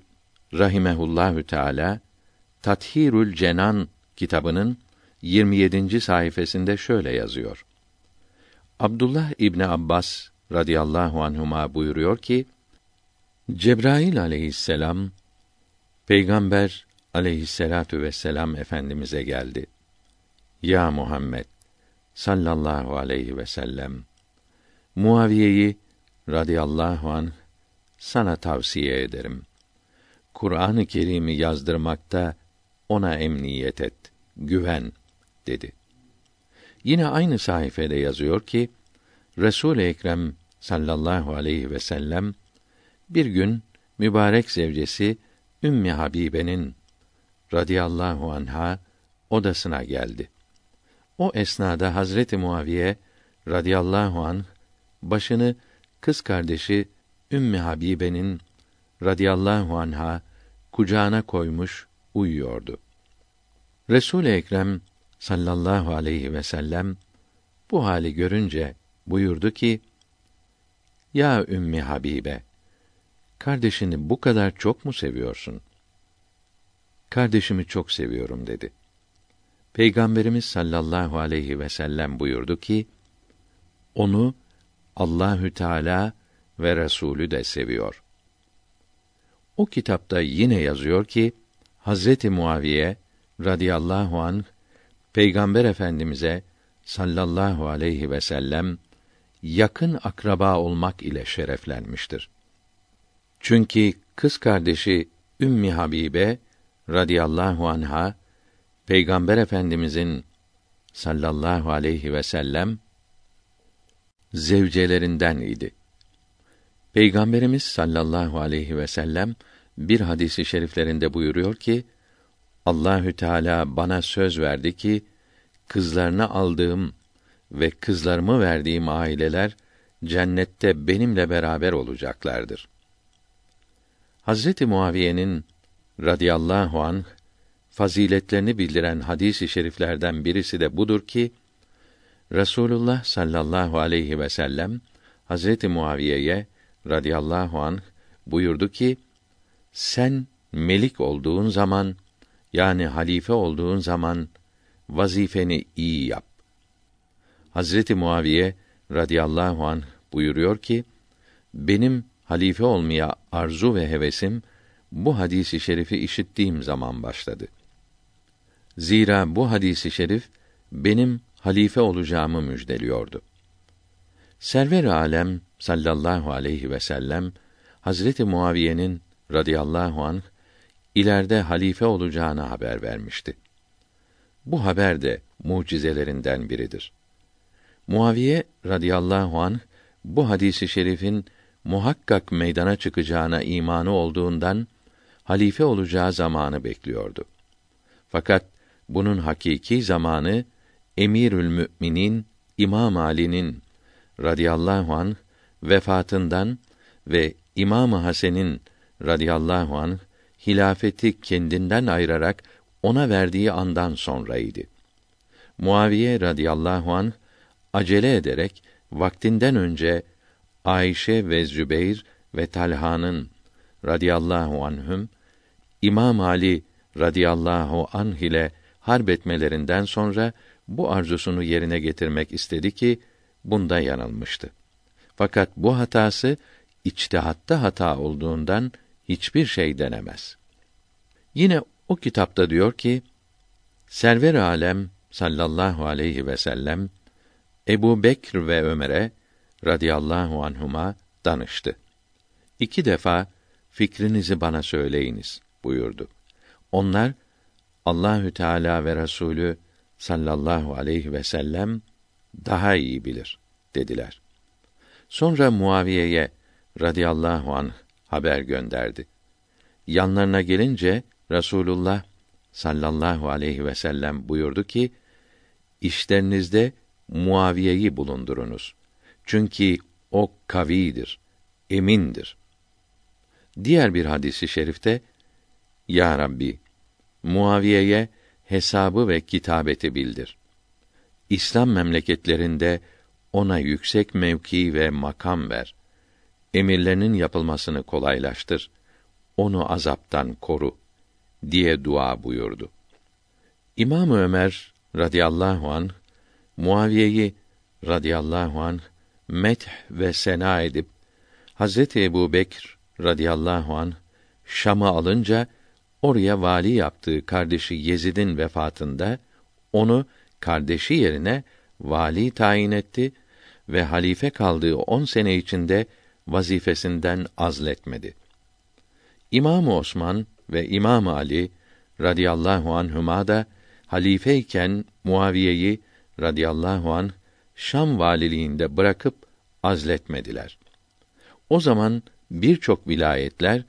S1: rahimehullahü teala Tathirül Cenan kitabının 27. sayfasında şöyle yazıyor. Abdullah İbni Abbas radıyallahu anhuma buyuruyor ki Cebrail aleyhisselam Peygamber aleyhisselatu vesselam efendimize geldi. Ya Muhammed sallallahu aleyhi ve sellem Muaviye'yi radıyallahu an sana tavsiye ederim. Kur'an-ı Kerim'i yazdırmakta ona emniyet et, güven dedi. Yine aynı sayfede yazıyor ki Resul-i Ekrem sallallahu aleyhi ve sellem bir gün mübarek zevcesi Ümmü Habibe'nin radıyallahu anha odasına geldi. O esnada Hazreti Muaviye radıyallahu an başını kız kardeşi Ümmü Habibe'nin radıyallahu anha kucağına koymuş uyuyordu. Resul Ekrem sallallahu aleyhi ve sellem bu hali görünce buyurdu ki: Ya Ümmi Habibe, kardeşini bu kadar çok mu seviyorsun? Kardeşimi çok seviyorum dedi. Peygamberimiz sallallahu aleyhi ve sellem buyurdu ki: Onu Allahü Teala ve Resulü de seviyor. O kitapta yine yazıyor ki Hazreti Muaviye radıyallahu anh Peygamber Efendimize sallallahu aleyhi ve sellem yakın akraba olmak ile şereflenmiştir. Çünkü kız kardeşi Ümmi Habibe radıyallahu anha Peygamber Efendimizin sallallahu aleyhi ve sellem zevcelerinden idi. Peygamberimiz sallallahu aleyhi ve sellem bir hadisi şeriflerinde buyuruyor ki Allahü Teala bana söz verdi ki kızlarını aldığım ve kızlarımı verdiğim aileler cennette benimle beraber olacaklardır. Hazreti Muaviye'nin radıyallahu anh faziletlerini bildiren hadisi şeriflerden birisi de budur ki Resulullah sallallahu aleyhi ve sellem Hazreti Muaviye'ye radıyallahu anh buyurdu ki sen melik olduğun zaman yani halife olduğun zaman vazifeni iyi yap. Hazreti Muaviye radıyallahu anh buyuruyor ki benim halife olmaya arzu ve hevesim bu hadisi şerifi işittiğim zaman başladı. Zira bu hadisi şerif benim halife olacağımı müjdeliyordu. Server alem sallallahu aleyhi ve sellem Hazreti Muaviye'nin radıyallahu anh ileride halife olacağını haber vermişti. Bu haber de mucizelerinden biridir. Muaviye radıyallahu anh bu hadisi şerifin muhakkak meydana çıkacağına imanı olduğundan halife olacağı zamanı bekliyordu. Fakat bunun hakiki zamanı Emirül Müminin İmam Ali'nin radıyallahu an vefatından ve İmam Hasen'in radıyallahu an hilafeti kendinden ayırarak ona verdiği andan sonraydı. Muaviye radıyallahu an acele ederek vaktinden önce Ayşe ve Zübeyr ve Talha'nın radıyallahu anhüm İmam Ali radıyallahu anh ile harp etmelerinden sonra bu arzusunu yerine getirmek istedi ki bunda yanılmıştı. Fakat bu hatası içtihatta hata olduğundan hiçbir şey denemez. Yine o kitapta diyor ki Server alem sallallahu aleyhi ve sellem Ebu Bekr ve Ömer'e radıyallahu anhuma danıştı. İki defa fikrinizi bana söyleyiniz buyurdu. Onlar Allahü Teala ve Resulü sallallahu aleyhi ve sellem daha iyi bilir dediler. Sonra Muaviye'ye radıyallahu anh haber gönderdi. Yanlarına gelince Rasulullah sallallahu aleyhi ve sellem buyurdu ki: İşlerinizde Muaviye'yi bulundurunuz. Çünkü o kavidir, emindir. Diğer bir hadisi şerifte Ya Rabbi Muaviye'ye hesabı ve kitabeti bildir. İslam memleketlerinde ona yüksek mevki ve makam ver. Emirlerinin yapılmasını kolaylaştır. Onu azaptan koru diye dua buyurdu. İmam Ömer radıyallahu an Muaviye'yi radıyallahu an meth ve sena edip Hazreti Ebu Bekr radıyallahu an Şam'ı alınca oraya vali yaptığı kardeşi Yezid'in vefatında onu kardeşi yerine vali tayin etti ve halife kaldığı on sene içinde vazifesinden azletmedi. İmam Osman ve İmam Ali radıyallahu anhuma da halifeyken Muaviye'yi radıyallahu an Şam valiliğinde bırakıp azletmediler. O zaman birçok vilayetler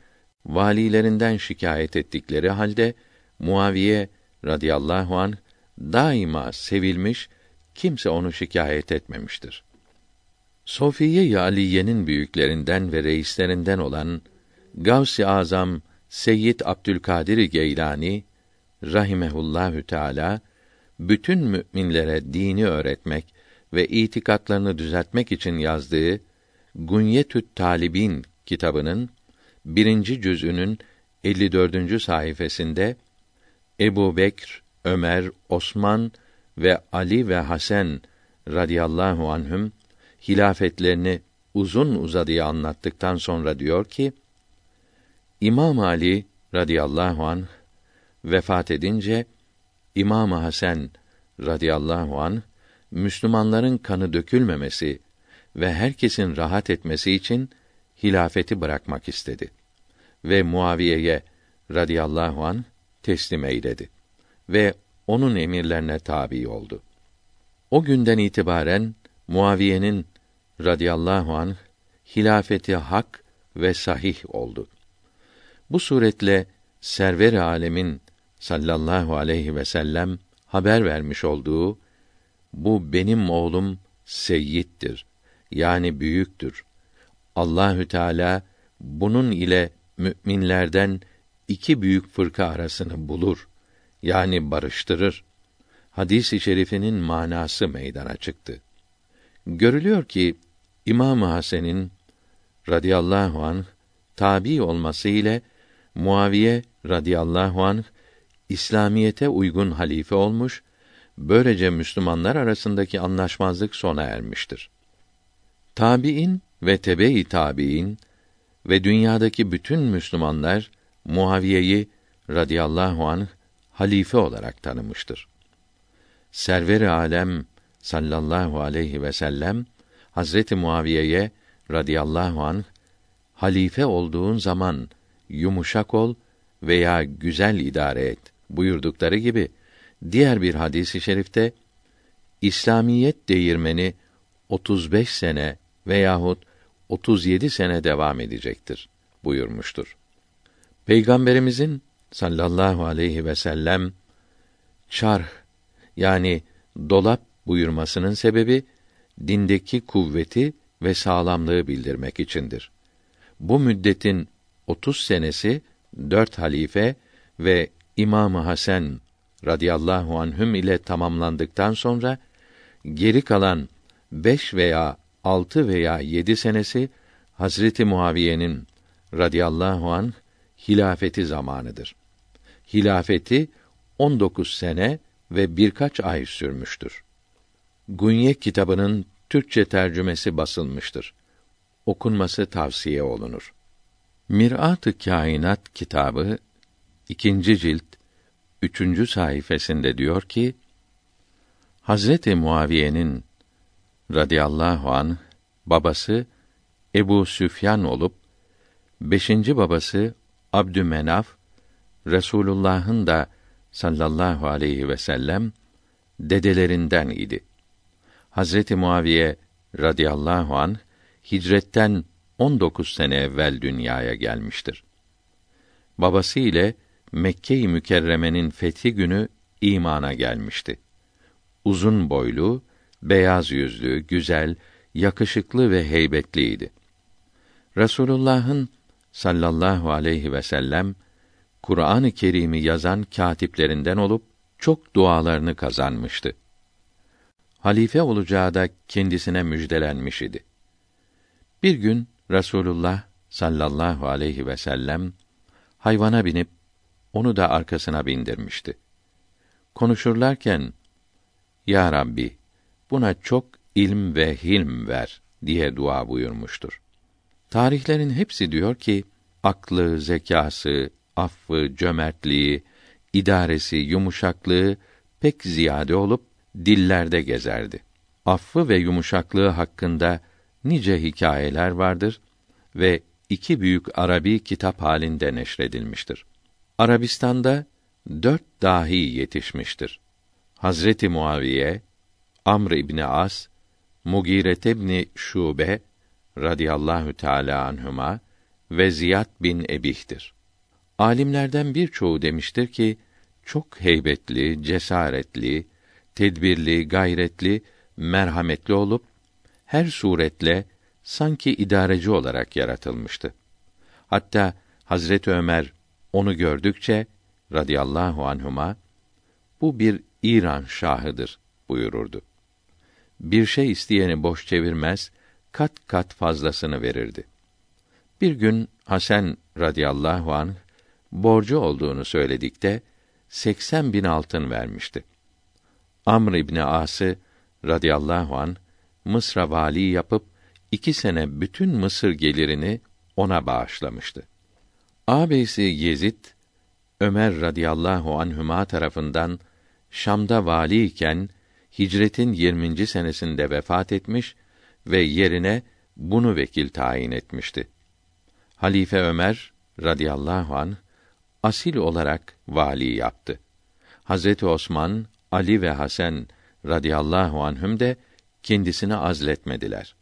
S1: valilerinden şikayet ettikleri halde Muaviye radıyallahu an daima sevilmiş, kimse onu şikayet etmemiştir. Sofiye Aliye'nin büyüklerinden ve reislerinden olan Gavs-ı Azam Seyyid Abdülkadir Geylani rahimehullahü teala bütün müminlere dini öğretmek ve itikatlarını düzeltmek için yazdığı Gunyetü't Talibin kitabının birinci cüzünün 54. sayfasında Ebu Bekr, Ömer, Osman ve Ali ve Hasan radıyallahu anhüm hilafetlerini uzun uzadıya anlattıktan sonra diyor ki İmam Ali radıyallahu anh vefat edince İmam Hasan radıyallahu anh Müslümanların kanı dökülmemesi ve herkesin rahat etmesi için hilafeti bırakmak istedi ve Muaviye'ye radıyallahu an teslim eyledi ve onun emirlerine tabi oldu. O günden itibaren Muaviye'nin radıyallahu an hilafeti hak ve sahih oldu. Bu suretle server alemin sallallahu aleyhi ve sellem haber vermiş olduğu bu benim oğlum seyyittir. Yani büyüktür. Allahü Teala bunun ile müminlerden iki büyük fırka arasını bulur. Yani barıştırır. Hadis-i şerifinin manası meydana çıktı. Görülüyor ki İmam Hasan'ın radıyallahu anh tabi olması ile Muaviye radıyallahu anh İslamiyete uygun halife olmuş, böylece Müslümanlar arasındaki anlaşmazlık sona ermiştir. Tabiin ve tebe-i tabiin ve dünyadaki bütün Müslümanlar Muaviye'yi radıyallahu anh halife olarak tanımıştır. Server-i alem sallallahu aleyhi ve sellem Hazreti Muaviye'ye radıyallahu anh halife olduğun zaman yumuşak ol veya güzel idare et buyurdukları gibi diğer bir hadisi şerifte İslamiyet değirmeni 35 sene veyahut 37 sene devam edecektir buyurmuştur. Peygamberimizin sallallahu aleyhi ve sellem çarh yani dolap buyurmasının sebebi dindeki kuvveti ve sağlamlığı bildirmek içindir. Bu müddetin 30 senesi dört halife ve İmam Hasan radıyallahu anhüm ile tamamlandıktan sonra geri kalan beş veya altı veya yedi senesi Hazreti Muaviye'nin radıyallahu an hilafeti zamanıdır. Hilafeti 19 sene ve birkaç ay sürmüştür. Gunye kitabının Türkçe tercümesi basılmıştır. Okunması tavsiye olunur. Mirat-ı Kainat kitabı ikinci cilt üçüncü sayfasında diyor ki Hazreti Muaviye'nin radıyallahu an babası Ebu Süfyan olup beşinci babası Abdümenaf Resulullah'ın da sallallahu aleyhi ve sellem dedelerinden idi. Hazreti Muaviye radıyallahu an hicretten 19 sene evvel dünyaya gelmiştir. Babası ile Mekke-i Mükerreme'nin fethi günü imana gelmişti. Uzun boylu, beyaz yüzlü, güzel, yakışıklı ve heybetliydi. Resulullah'ın sallallahu aleyhi ve sellem Kur'an-ı Kerim'i yazan katiplerinden olup çok dualarını kazanmıştı. Halife olacağı da kendisine müjdelenmiş idi. Bir gün Resulullah sallallahu aleyhi ve sellem hayvana binip onu da arkasına bindirmişti. Konuşurlarken Ya Rabbi buna çok ilm ve hilm ver diye dua buyurmuştur. Tarihlerin hepsi diyor ki aklı, zekası, affı, cömertliği, idaresi, yumuşaklığı pek ziyade olup dillerde gezerdi. Affı ve yumuşaklığı hakkında nice hikayeler vardır ve iki büyük Arabi kitap halinde neşredilmiştir. Arabistan'da dört dahi yetişmiştir. Hazreti Muaviye, Amr İbni As, Mugiret İbni Şube radıyallahu teala anhuma ve Ziyad bin Ebih'tir. Alimlerden birçoğu demiştir ki çok heybetli, cesaretli, tedbirli, gayretli, merhametli olup her suretle sanki idareci olarak yaratılmıştı. Hatta Hazret Ömer onu gördükçe radıyallahu anhuma bu bir İran şahıdır buyururdu. Bir şey isteyeni boş çevirmez, kat kat fazlasını verirdi. Bir gün Hasan radıyallahu anh borcu olduğunu söyledikte 80 bin altın vermişti. Amr İbni As'ı radıyallahu an Mısır'a vali yapıp iki sene bütün Mısır gelirini ona bağışlamıştı. Ağabeysi Yezid, Ömer radıyallahu anhüma tarafından Şam'da vali iken hicretin 20. senesinde vefat etmiş ve yerine bunu vekil tayin etmişti. Halife Ömer radıyallahu an asil olarak vali yaptı. Hazreti Osman, Ali ve Hasan radıyallahu anhüm de kendisini azletmediler.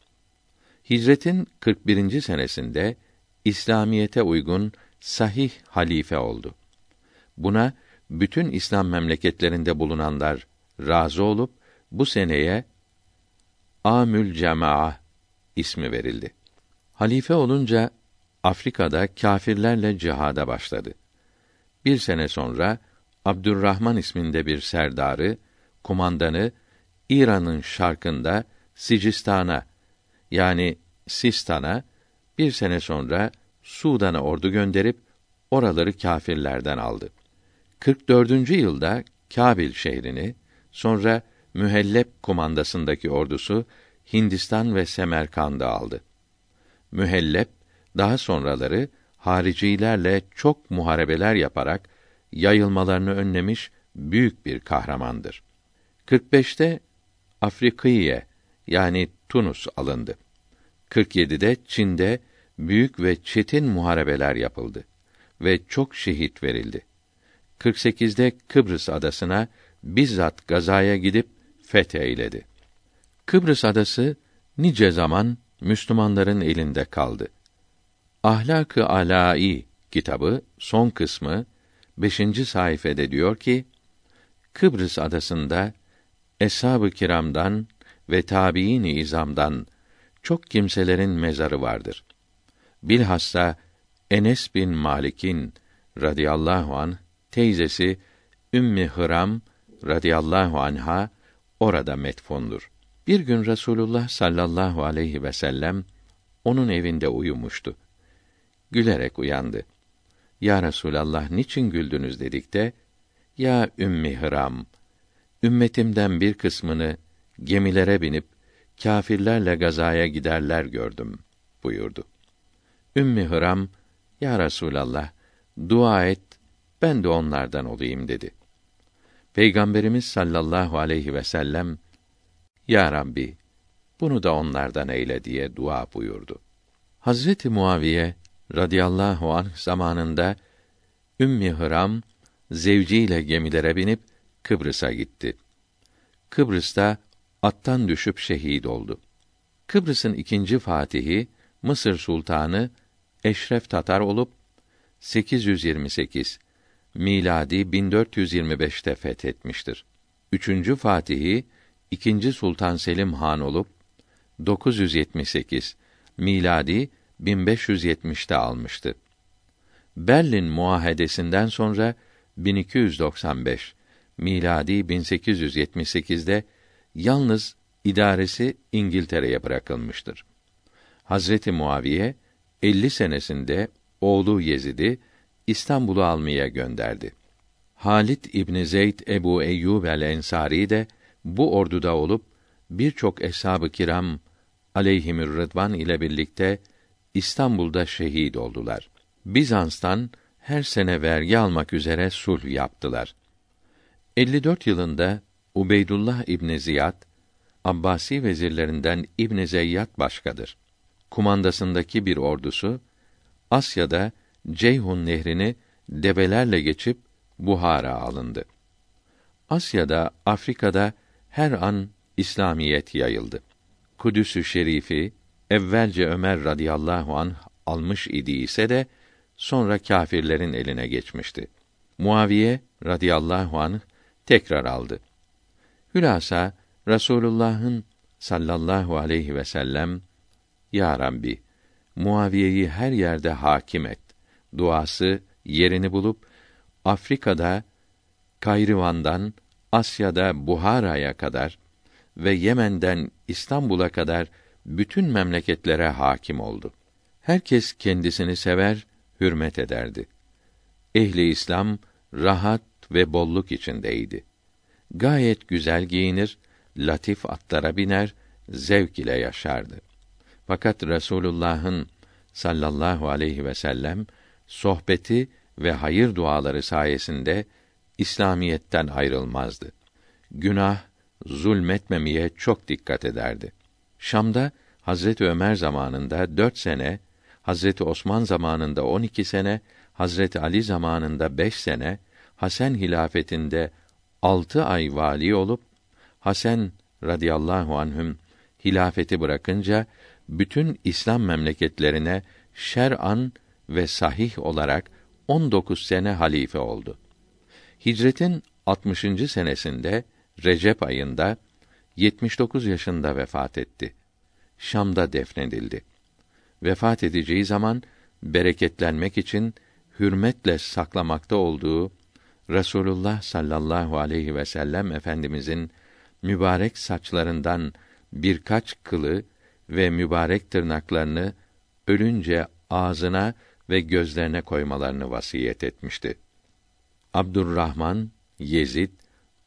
S1: Hicretin 41. senesinde İslamiyete uygun sahih halife oldu. Buna bütün İslam memleketlerinde bulunanlar razı olup bu seneye Amül Cemaa ismi verildi. Halife olunca Afrika'da kâfirlerle cihada başladı. Bir sene sonra Abdurrahman isminde bir serdarı, kumandanı İran'ın şarkında Sicistan'a yani Sistan'a bir sene sonra Sudan'a ordu gönderip oraları kâfirlerden aldı. 44. yılda Kabil şehrini, sonra Mühellep kumandasındaki ordusu Hindistan ve Semerkand'ı aldı. Mühellep daha sonraları haricilerle çok muharebeler yaparak yayılmalarını önlemiş büyük bir kahramandır. 45'te Afrikiye yani Tunus alındı. 47'de Çin'de büyük ve çetin muharebeler yapıldı ve çok şehit verildi. 48'de Kıbrıs adasına bizzat gazaya gidip fetheyledi. Kıbrıs adası nice zaman Müslümanların elinde kaldı. Ahlak-ı kitabı son kısmı 5. sayfede diyor ki Kıbrıs adasında eshab-ı kiramdan ve tabiin izamdan çok kimselerin mezarı vardır. Bilhassa Enes bin Malik'in radıyallahu an teyzesi Ümmi Hıram radıyallahu anha orada metfondur. Bir gün Resulullah sallallahu aleyhi ve sellem onun evinde uyumuştu. Gülerek uyandı. Ya Resulallah niçin güldünüz dedikte ya Ümmi Hıram ümmetimden bir kısmını gemilere binip kâfirlerle gazaya giderler gördüm buyurdu. Ümmü Hıram, Ya Resulallah, dua et, ben de onlardan olayım dedi. Peygamberimiz sallallahu aleyhi ve sellem, Ya Rabbi, bunu da onlardan eyle diye dua buyurdu. Hazreti Muaviye radıyallahu anh zamanında Ümmü Hıram zevciyle gemilere binip Kıbrıs'a gitti. Kıbrıs'ta attan düşüp şehit oldu. Kıbrıs'ın ikinci fatihi Mısır Sultanı Eşref Tatar olup 828 miladi 1425'te fethetmiştir. Üçüncü fatihi ikinci Sultan Selim Han olup 978 miladi 1570'te almıştı. Berlin Muahedesinden sonra 1295 miladi 1878'de yalnız idaresi İngiltere'ye bırakılmıştır. Hazreti Muaviye 50 senesinde oğlu Yezid'i İstanbul'u almaya gönderdi. Halit İbn Zeyd Ebu Eyyub el Ensari de bu orduda olup birçok eshab-ı kiram aleyhimür rıdvan ile birlikte İstanbul'da şehit oldular. Bizans'tan her sene vergi almak üzere sulh yaptılar. 54 yılında Ubeydullah İbn Ziyad Abbasi vezirlerinden İbn Zeyyat başkadır. Kumandasındaki bir ordusu Asya'da Ceyhun nehrini develerle geçip Buhara alındı. Asya'da, Afrika'da her an İslamiyet yayıldı. Kudüs-ü Şerifi evvelce Ömer radıyallahu an almış idi ise de sonra kâfirlerin eline geçmişti. Muaviye radıyallahu anh tekrar aldı. Hülasa Rasulullah'ın sallallahu aleyhi ve sellem Ya Rabbi Muaviye'yi her yerde hakim et. Duası yerini bulup Afrika'da Kayrivan'dan Asya'da Buhara'ya kadar ve Yemen'den İstanbul'a kadar bütün memleketlere hakim oldu. Herkes kendisini sever, hürmet ederdi. Ehli İslam rahat ve bolluk içindeydi. Gayet güzel giyinir, latif atlara biner, zevk ile yaşardı. Fakat Resulullah'ın sallallahu aleyhi ve sellem sohbeti ve hayır duaları sayesinde İslamiyetten ayrılmazdı. Günah, zulmetmemeye çok dikkat ederdi. Şam'da Hazreti Ömer zamanında dört sene, Hazreti Osman zamanında on iki sene, Hazreti Ali zamanında beş sene, Hasan hilafetinde altı ay vali olup, Hasan radıyallahu anhüm hilafeti bırakınca bütün İslam memleketlerine şer'an ve sahih olarak 19 sene halife oldu. Hicretin 60. senesinde Recep ayında 79 yaşında vefat etti. Şam'da defnedildi. Vefat edeceği zaman bereketlenmek için hürmetle saklamakta olduğu Resulullah sallallahu aleyhi ve sellem efendimizin mübarek saçlarından birkaç kılı ve mübarek tırnaklarını ölünce ağzına ve gözlerine koymalarını vasiyet etmişti. Abdurrahman, Yezid,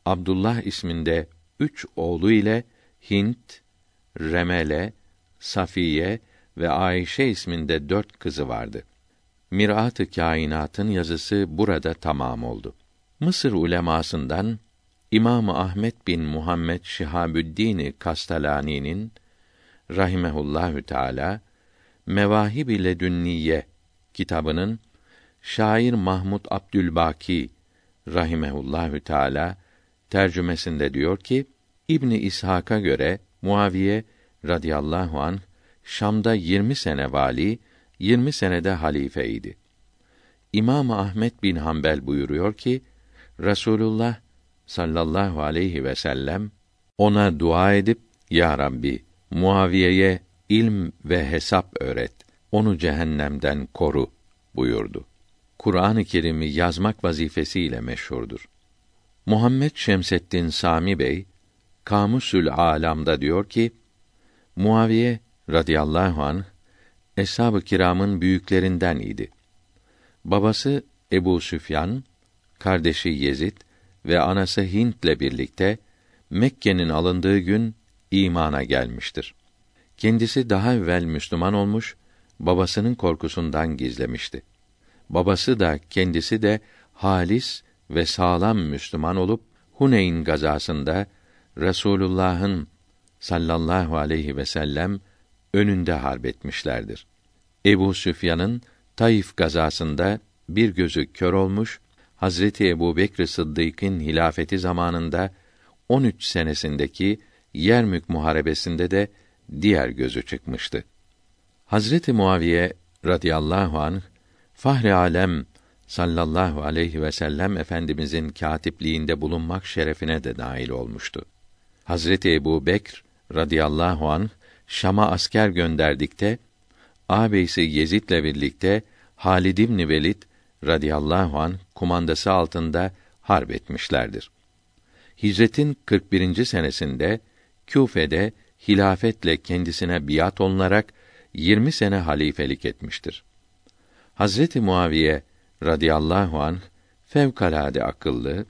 S1: Abdullah isminde üç oğlu ile Hint, Remele, Safiye ve Ayşe isminde dört kızı vardı. Mirat-ı Kainat'ın yazısı burada tamam oldu. Mısır ulemasından İmam Ahmet bin Muhammed Şihabüddin Kastalani'nin rahimehullahü teala Mevahib ile Dünniye kitabının şair Mahmud Abdülbaki rahimehullahü teala tercümesinde diyor ki İbni İshak'a göre Muaviye radıyallahu an Şam'da 20 sene vali, 20 senede halifeydi. İmam Ahmet bin Hanbel buyuruyor ki Resulullah sallallahu aleyhi ve sellem ona dua edip ya Rabbi Muaviye'ye ilm ve hesap öğret. Onu cehennemden koru buyurdu. Kur'an-ı Kerim'i yazmak vazifesiyle meşhurdur. Muhammed Şemseddin Sami Bey Kamusül Alam'da diyor ki Muaviye radıyallahu an eshab-ı kiramın büyüklerinden idi. Babası Ebu Süfyan, kardeşi Yezid ve anası Hint'le birlikte Mekke'nin alındığı gün imana gelmiştir. Kendisi daha evvel Müslüman olmuş, babasının korkusundan gizlemişti. Babası da kendisi de halis ve sağlam Müslüman olup Huneyn gazasında Resulullah'ın sallallahu aleyhi ve sellem önünde harp etmişlerdir. Ebu Süfyan'ın Taif gazasında bir gözü kör olmuş, Hazreti Ebu Bekr Sıddık'ın hilafeti zamanında 13 senesindeki Yermük muharebesinde de diğer gözü çıkmıştı. Hazreti Muaviye radıyallahu anh Fahri alem sallallahu aleyhi ve sellem efendimizin katipliğinde bulunmak şerefine de nail olmuştu. Hazreti Ebu Bekr radıyallahu anh Şam'a asker gönderdikte ağabeysi Yezid'le birlikte Halid ibn Velid radıyallahu an kumandası altında harp etmişlerdir. Hicretin 41. senesinde Küfe'de hilafetle kendisine biat olunarak 20 sene halifelik etmiştir. Hazreti Muaviye radıyallahu an fevkalade akıllı,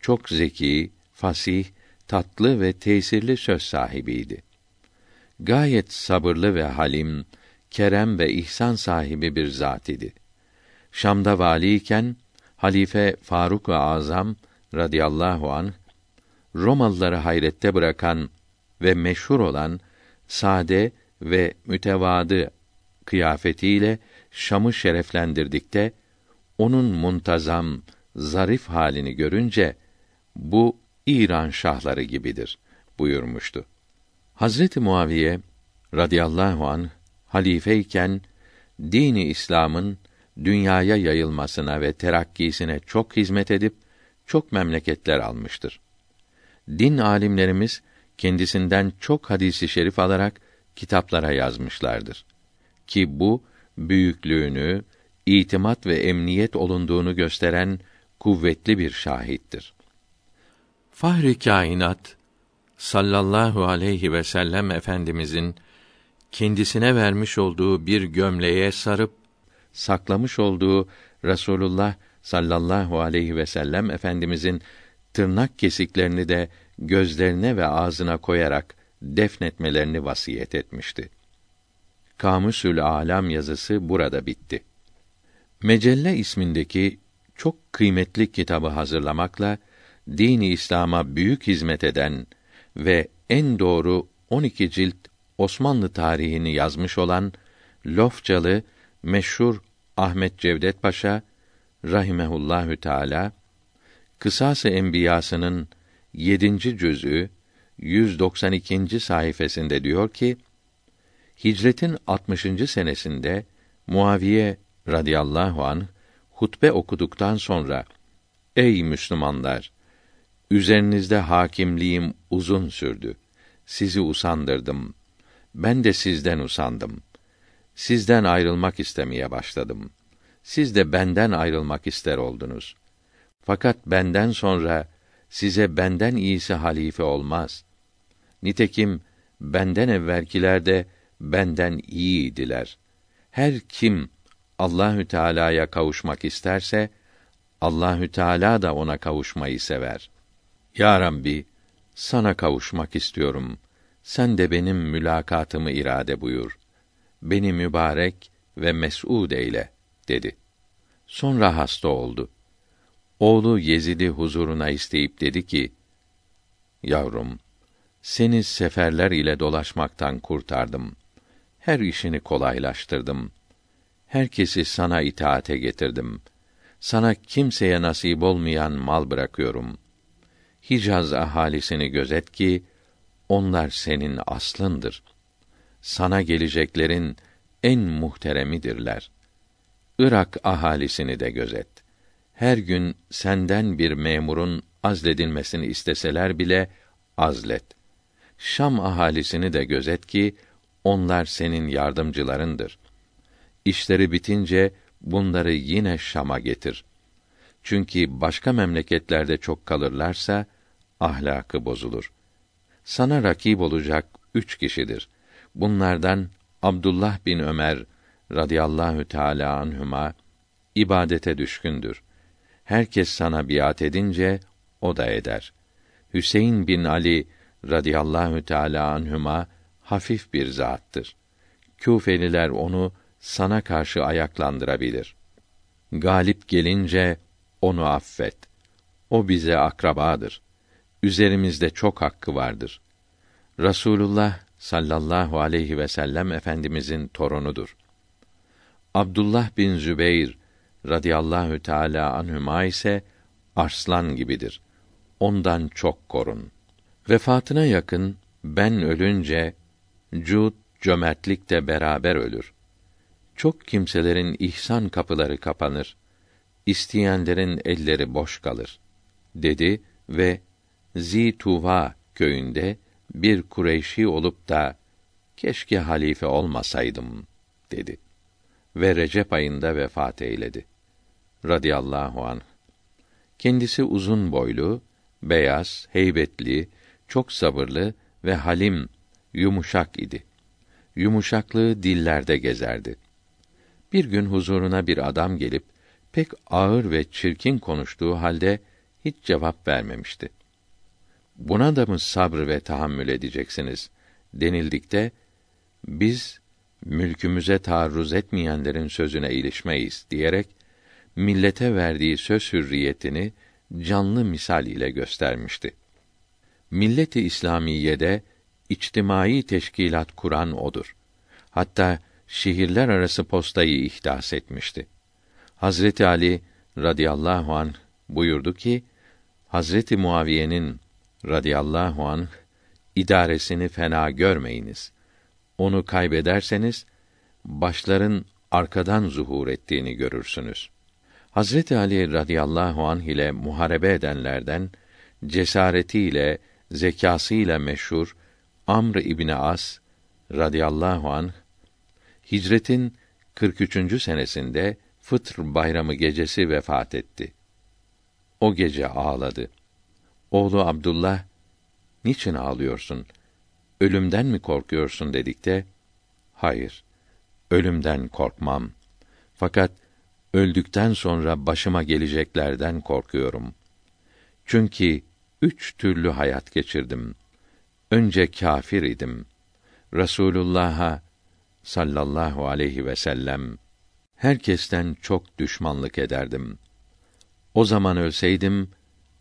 S1: çok zeki, fasih, tatlı ve tesirli söz sahibiydi. Gayet sabırlı ve halim, kerem ve ihsan sahibi bir zat idi. Şam'da valiyken Halife Faruk ve Azam radıyallahu an Romalıları hayrette bırakan ve meşhur olan sade ve mütevadı kıyafetiyle Şam'ı şereflendirdikte onun muntazam, zarif halini görünce bu İran şahları gibidir buyurmuştu. Hazreti Muaviye radıyallahu an halifeyken dini İslam'ın dünyaya yayılmasına ve terakkisine çok hizmet edip çok memleketler almıştır. Din alimlerimiz kendisinden çok hadisi şerif alarak kitaplara yazmışlardır. Ki bu büyüklüğünü, itimat ve emniyet olunduğunu gösteren kuvvetli bir şahittir. Fahri kainat sallallahu aleyhi ve sellem efendimizin kendisine vermiş olduğu bir gömleğe sarıp saklamış olduğu Resulullah sallallahu aleyhi ve sellem efendimizin tırnak kesiklerini de gözlerine ve ağzına koyarak defnetmelerini vasiyet etmişti. Kamusül Alam yazısı burada bitti. Mecelle ismindeki çok kıymetli kitabı hazırlamakla dini İslam'a büyük hizmet eden ve en doğru 12 cilt Osmanlı tarihini yazmış olan Lofçalı meşhur Ahmet Cevdet Paşa rahimehullahü teala Kısas-ı Enbiyasının 7. cüz'ü 192. sayfasında diyor ki: Hicretin 60. senesinde Muaviye radıyallahu an hutbe okuduktan sonra Ey Müslümanlar üzerinizde hakimliğim uzun sürdü. Sizi usandırdım. Ben de sizden usandım. Sizden ayrılmak istemeye başladım. Siz de benden ayrılmak ister oldunuz. Fakat benden sonra size benden iyisi halife olmaz. Nitekim benden evvelkiler de benden iyiydiler. Her kim Allahü Teala'ya kavuşmak isterse Allahü Teala da ona kavuşmayı sever. Ya Rabbi, sana kavuşmak istiyorum. Sen de benim mülakatımı irade buyur. Beni mübarek ve mes'ud eyle dedi. Sonra hasta oldu. Oğlu Yezid'i huzuruna isteyip dedi ki: Yavrum, seni seferler ile dolaşmaktan kurtardım. Her işini kolaylaştırdım. Herkesi sana itaate getirdim. Sana kimseye nasip olmayan mal bırakıyorum. Hicaz ahalisini gözet ki onlar senin aslındır. Sana geleceklerin en muhteremidirler. Irak ahalisini de gözet. Her gün senden bir memurun azledilmesini isteseler bile azlet. Şam ahalisini de gözet ki onlar senin yardımcılarındır. İşleri bitince bunları yine Şam'a getir. Çünkü başka memleketlerde çok kalırlarsa ahlakı bozulur. Sana rakip olacak üç kişidir. Bunlardan Abdullah bin Ömer radıyallahu teala anhuma ibadete düşkündür. Herkes sana biat edince o da eder. Hüseyin bin Ali radıyallahu teala anhuma hafif bir zattır. Küfeliler onu sana karşı ayaklandırabilir. Galip gelince onu affet. O bize akrabadır. Üzerimizde çok hakkı vardır. Rasulullah sallallahu aleyhi ve sellem efendimizin torunudur. Abdullah bin Zübeyr radıyallahu teala anhüma ise arslan gibidir. Ondan çok korun. Vefatına yakın ben ölünce cud cömertlik de beraber ölür. Çok kimselerin ihsan kapıları kapanır. İsteyenlerin elleri boş kalır." dedi ve Zituva köyünde bir Kureyşi olup da keşke halife olmasaydım dedi. Ve Recep ayında vefat eyledi. Radiyallahu anh. Kendisi uzun boylu, beyaz, heybetli, çok sabırlı ve halim, yumuşak idi. Yumuşaklığı dillerde gezerdi. Bir gün huzuruna bir adam gelip pek ağır ve çirkin konuştuğu halde hiç cevap vermemişti. Buna da mı sabr ve tahammül edeceksiniz denildikte biz mülkümüze taarruz etmeyenlerin sözüne ilişmeyiz diyerek millete verdiği söz hürriyetini canlı misal ile göstermişti. Milleti İslamiye'de içtimai teşkilat kuran odur. Hatta şehirler arası postayı ihdas etmişti. Hazreti Ali radıyallahu an buyurdu ki Hazreti Muaviye'nin radıyallahu anh idaresini fena görmeyiniz. Onu kaybederseniz başların arkadan zuhur ettiğini görürsünüz. Hazreti Ali radıyallahu anh ile muharebe edenlerden cesaretiyle, zekasıyla meşhur Amr İbni As radıyallahu anh hicretin 43. senesinde Fıtr bayramı gecesi vefat etti. O gece ağladı. Oğlu Abdullah, niçin ağlıyorsun? Ölümden mi korkuyorsun dedikte, hayır, ölümden korkmam. Fakat öldükten sonra başıma geleceklerden korkuyorum. Çünkü üç türlü hayat geçirdim. Önce kafir idim. Resulullah'a sallallahu aleyhi ve sellem herkesten çok düşmanlık ederdim. O zaman ölseydim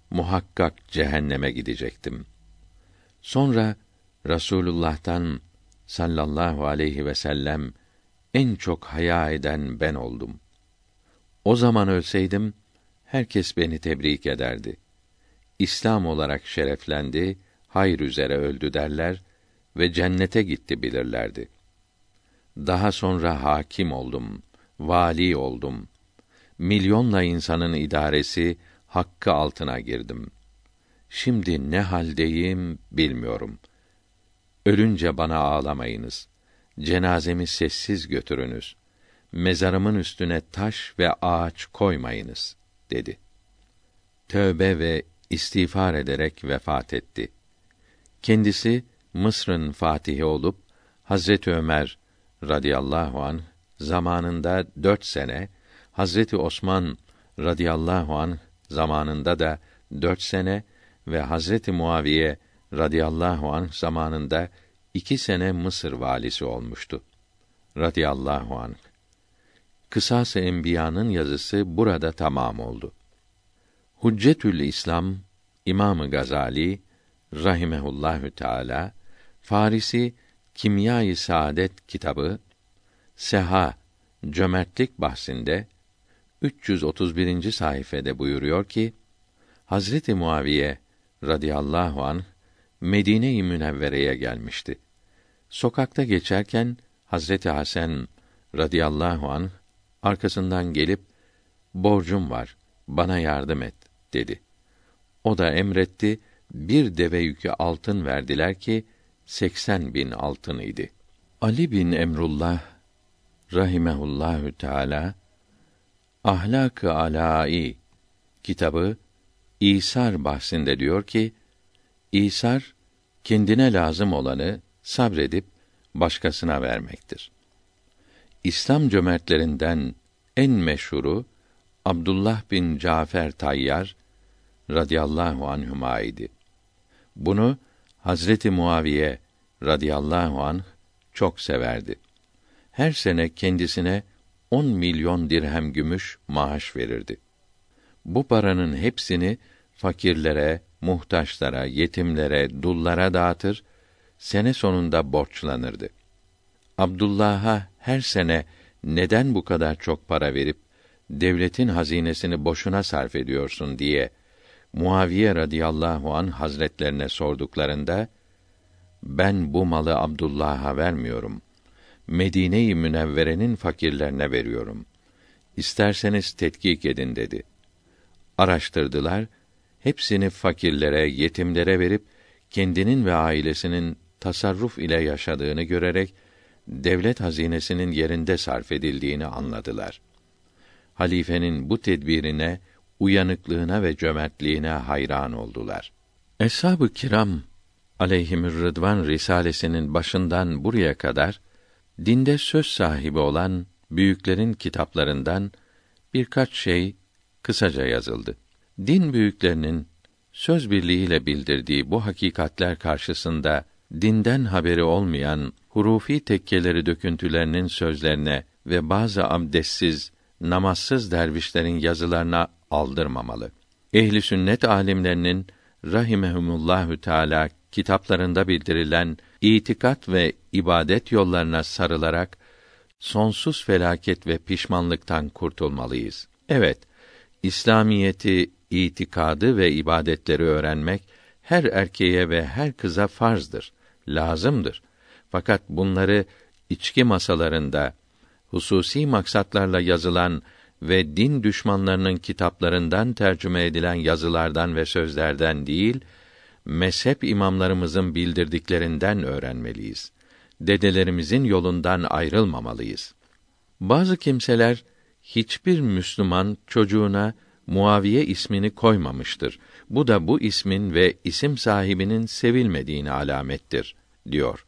S1: muhakkak cehenneme gidecektim. Sonra Rasulullah'tan sallallahu aleyhi ve sellem en çok haya eden ben oldum. O zaman ölseydim herkes beni tebrik ederdi. İslam olarak şereflendi, hayır üzere öldü derler ve cennete gitti bilirlerdi. Daha sonra hakim oldum, vali oldum. Milyonla insanın idaresi, hakkı altına girdim. Şimdi ne haldeyim bilmiyorum. Ölünce bana ağlamayınız. Cenazemi sessiz götürünüz. Mezarımın üstüne taş ve ağaç koymayınız dedi. Tövbe ve istiğfar ederek vefat etti. Kendisi Mısır'ın fatihi olup Hazreti Ömer radıyallahu an zamanında dört sene, Hazreti Osman radıyallahu an zamanında da dört sene ve Hazreti Muaviye radıyallahu an zamanında iki sene Mısır valisi olmuştu. Radıyallahu an. Kısas-ı Enbiya'nın yazısı burada tamam oldu. Huccetül İslam İmamı Gazali rahimehullahü teala Farisi Kimya-i Saadet kitabı Seha cömertlik bahsinde 331. sayfede buyuruyor ki Hazreti Muaviye radıyallahu an Medine-i Münevvere'ye gelmişti. Sokakta geçerken Hazreti Hasan radıyallahu an arkasından gelip borcum var bana yardım et dedi. O da emretti bir deve yükü altın verdiler ki seksen bin altın idi. Ali bin Emrullah rahimehullahü teala Ahlak-ı Alâi kitabı İsar bahsinde diyor ki İsar kendine lazım olanı sabredip başkasına vermektir. İslam cömertlerinden en meşhuru Abdullah bin Cafer Tayyar radıyallahu anhuma idi. Bunu Hazreti Muaviye radıyallahu anh çok severdi. Her sene kendisine on milyon dirhem gümüş maaş verirdi. Bu paranın hepsini fakirlere, muhtaçlara, yetimlere, dullara dağıtır, sene sonunda borçlanırdı. Abdullah'a her sene neden bu kadar çok para verip devletin hazinesini boşuna sarf ediyorsun diye Muaviye radıyallahu an hazretlerine sorduklarında ben bu malı Abdullah'a vermiyorum. Medine-i Münevvere'nin fakirlerine veriyorum. İsterseniz tetkik edin dedi. Araştırdılar, hepsini fakirlere, yetimlere verip kendinin ve ailesinin tasarruf ile yaşadığını görerek devlet hazinesinin yerinde sarf edildiğini anladılar. Halifenin bu tedbirine, uyanıklığına ve cömertliğine hayran oldular. Eshab-ı kiram aleyhimür rıdvan risalesinin başından buraya kadar dinde söz sahibi olan büyüklerin kitaplarından birkaç şey kısaca yazıldı. Din büyüklerinin söz birliğiyle bildirdiği bu hakikatler karşısında dinden haberi olmayan hurufi tekkeleri döküntülerinin sözlerine ve bazı abdestsiz, namazsız dervişlerin yazılarına aldırmamalı. Ehli sünnet alimlerinin rahimehumullahü teala kitaplarında bildirilen itikat ve ibadet yollarına sarılarak sonsuz felaket ve pişmanlıktan kurtulmalıyız. Evet, İslamiyeti, itikadı ve ibadetleri öğrenmek her erkeğe ve her kıza farzdır, lazımdır. Fakat bunları içki masalarında hususi maksatlarla yazılan ve din düşmanlarının kitaplarından tercüme edilen yazılardan ve sözlerden değil, mezhep imamlarımızın bildirdiklerinden öğrenmeliyiz. Dedelerimizin yolundan ayrılmamalıyız. Bazı kimseler hiçbir Müslüman çocuğuna Muaviye ismini koymamıştır. Bu da bu ismin ve isim sahibinin sevilmediğini alamettir diyor.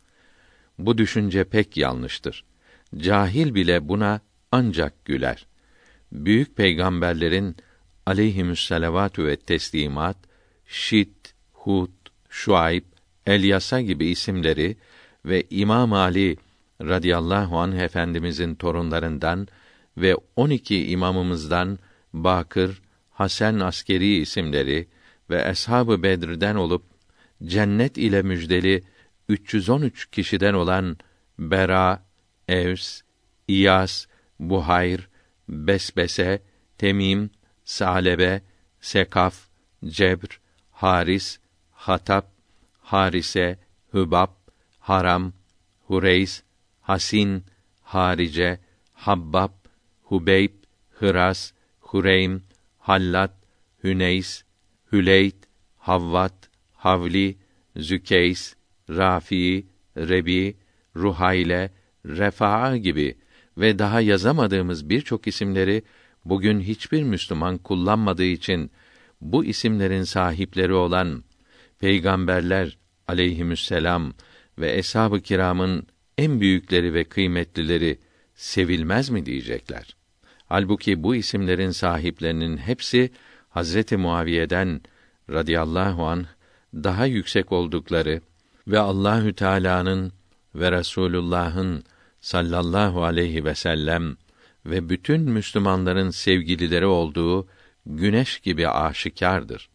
S1: Bu düşünce pek yanlıştır. Cahil bile buna ancak güler. Büyük peygamberlerin aleyhimüsselavatü ve teslimat, Şit, Hud, Şuayb, Elyasa gibi isimleri ve İmam Ali radıyallahu anh efendimizin torunlarından ve 12 imamımızdan Bakır, Hasan Askeri isimleri ve Eshab-ı Bedir'den olup cennet ile müjdeli 313 kişiden olan Bera, Evs, İyas, Buhayr, Besbese, Temim, Salebe, Sekaf, Cebr, Haris, Hatap, Harise, Hübab, Haram, Hureys, Hasin, Harice, Habbab, Hubeyb, Hıras, Hureym, Hallat, Hüneys, Hüleyt, Havvat, Havli, Zükeys, Rafi, Rebi, Ruhayle, Refa'a gibi ve daha yazamadığımız birçok isimleri bugün hiçbir Müslüman kullanmadığı için bu isimlerin sahipleri olan peygamberler aleyhisselam ve eshab-ı kiramın en büyükleri ve kıymetlileri sevilmez mi diyecekler. Halbuki bu isimlerin sahiplerinin hepsi Hazreti Muaviye'den radıyallahu an daha yüksek oldukları ve Allahü Teala'nın ve Resulullah'ın sallallahu aleyhi ve sellem ve bütün Müslümanların sevgilileri olduğu güneş gibi aşikardır.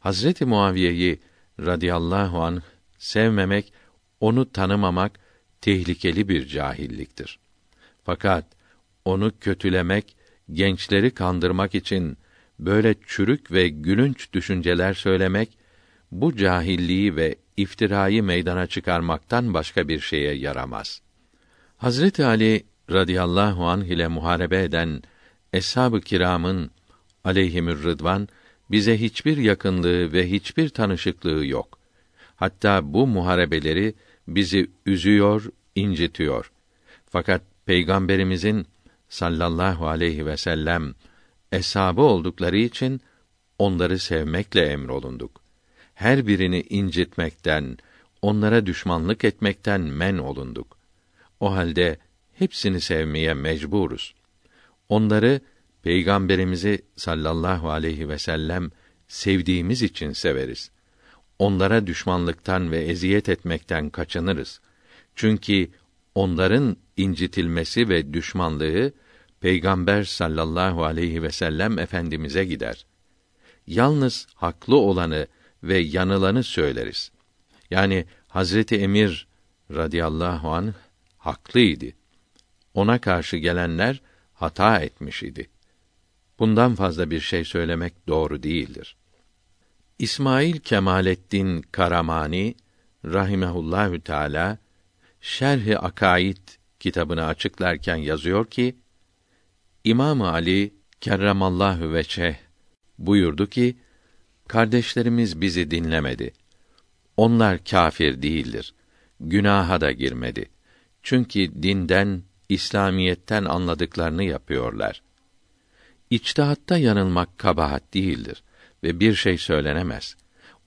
S1: Hazreti Muaviye'yi radıyallahu an sevmemek, onu tanımamak tehlikeli bir cahilliktir. Fakat onu kötülemek, gençleri kandırmak için böyle çürük ve gülünç düşünceler söylemek bu cahilliği ve iftirayı meydana çıkarmaktan başka bir şeye yaramaz. Hazreti Ali radıyallahu anh ile muharebe eden eshab-ı kiramın aleyhimür rıdvan bize hiçbir yakınlığı ve hiçbir tanışıklığı yok. Hatta bu muharebeleri bizi üzüyor, incitiyor. Fakat peygamberimizin sallallahu aleyhi ve sellem eshabı oldukları için onları sevmekle emrolunduk. Her birini incitmekten, onlara düşmanlık etmekten men olunduk. O halde hepsini sevmeye mecburuz. Onları peygamberimizi sallallahu aleyhi ve sellem sevdiğimiz için severiz. Onlara düşmanlıktan ve eziyet etmekten kaçınırız. Çünkü onların incitilmesi ve düşmanlığı Peygamber sallallahu aleyhi ve sellem efendimize gider. Yalnız haklı olanı ve yanılanı söyleriz. Yani Hazreti Emir radıyallahu an haklıydı. Ona karşı gelenler hata etmiş idi. Bundan fazla bir şey söylemek doğru değildir. İsmail Kemalettin Karamani rahimehullahü teala Şerh-i Akaid kitabını açıklarken yazıyor ki İmam Ali kerremallahu veçe buyurdu ki kardeşlerimiz bizi dinlemedi. Onlar kâfir değildir. Günaha da girmedi. Çünkü dinden, İslamiyetten anladıklarını yapıyorlar. İçtihatta yanılmak kabahat değildir ve bir şey söylenemez.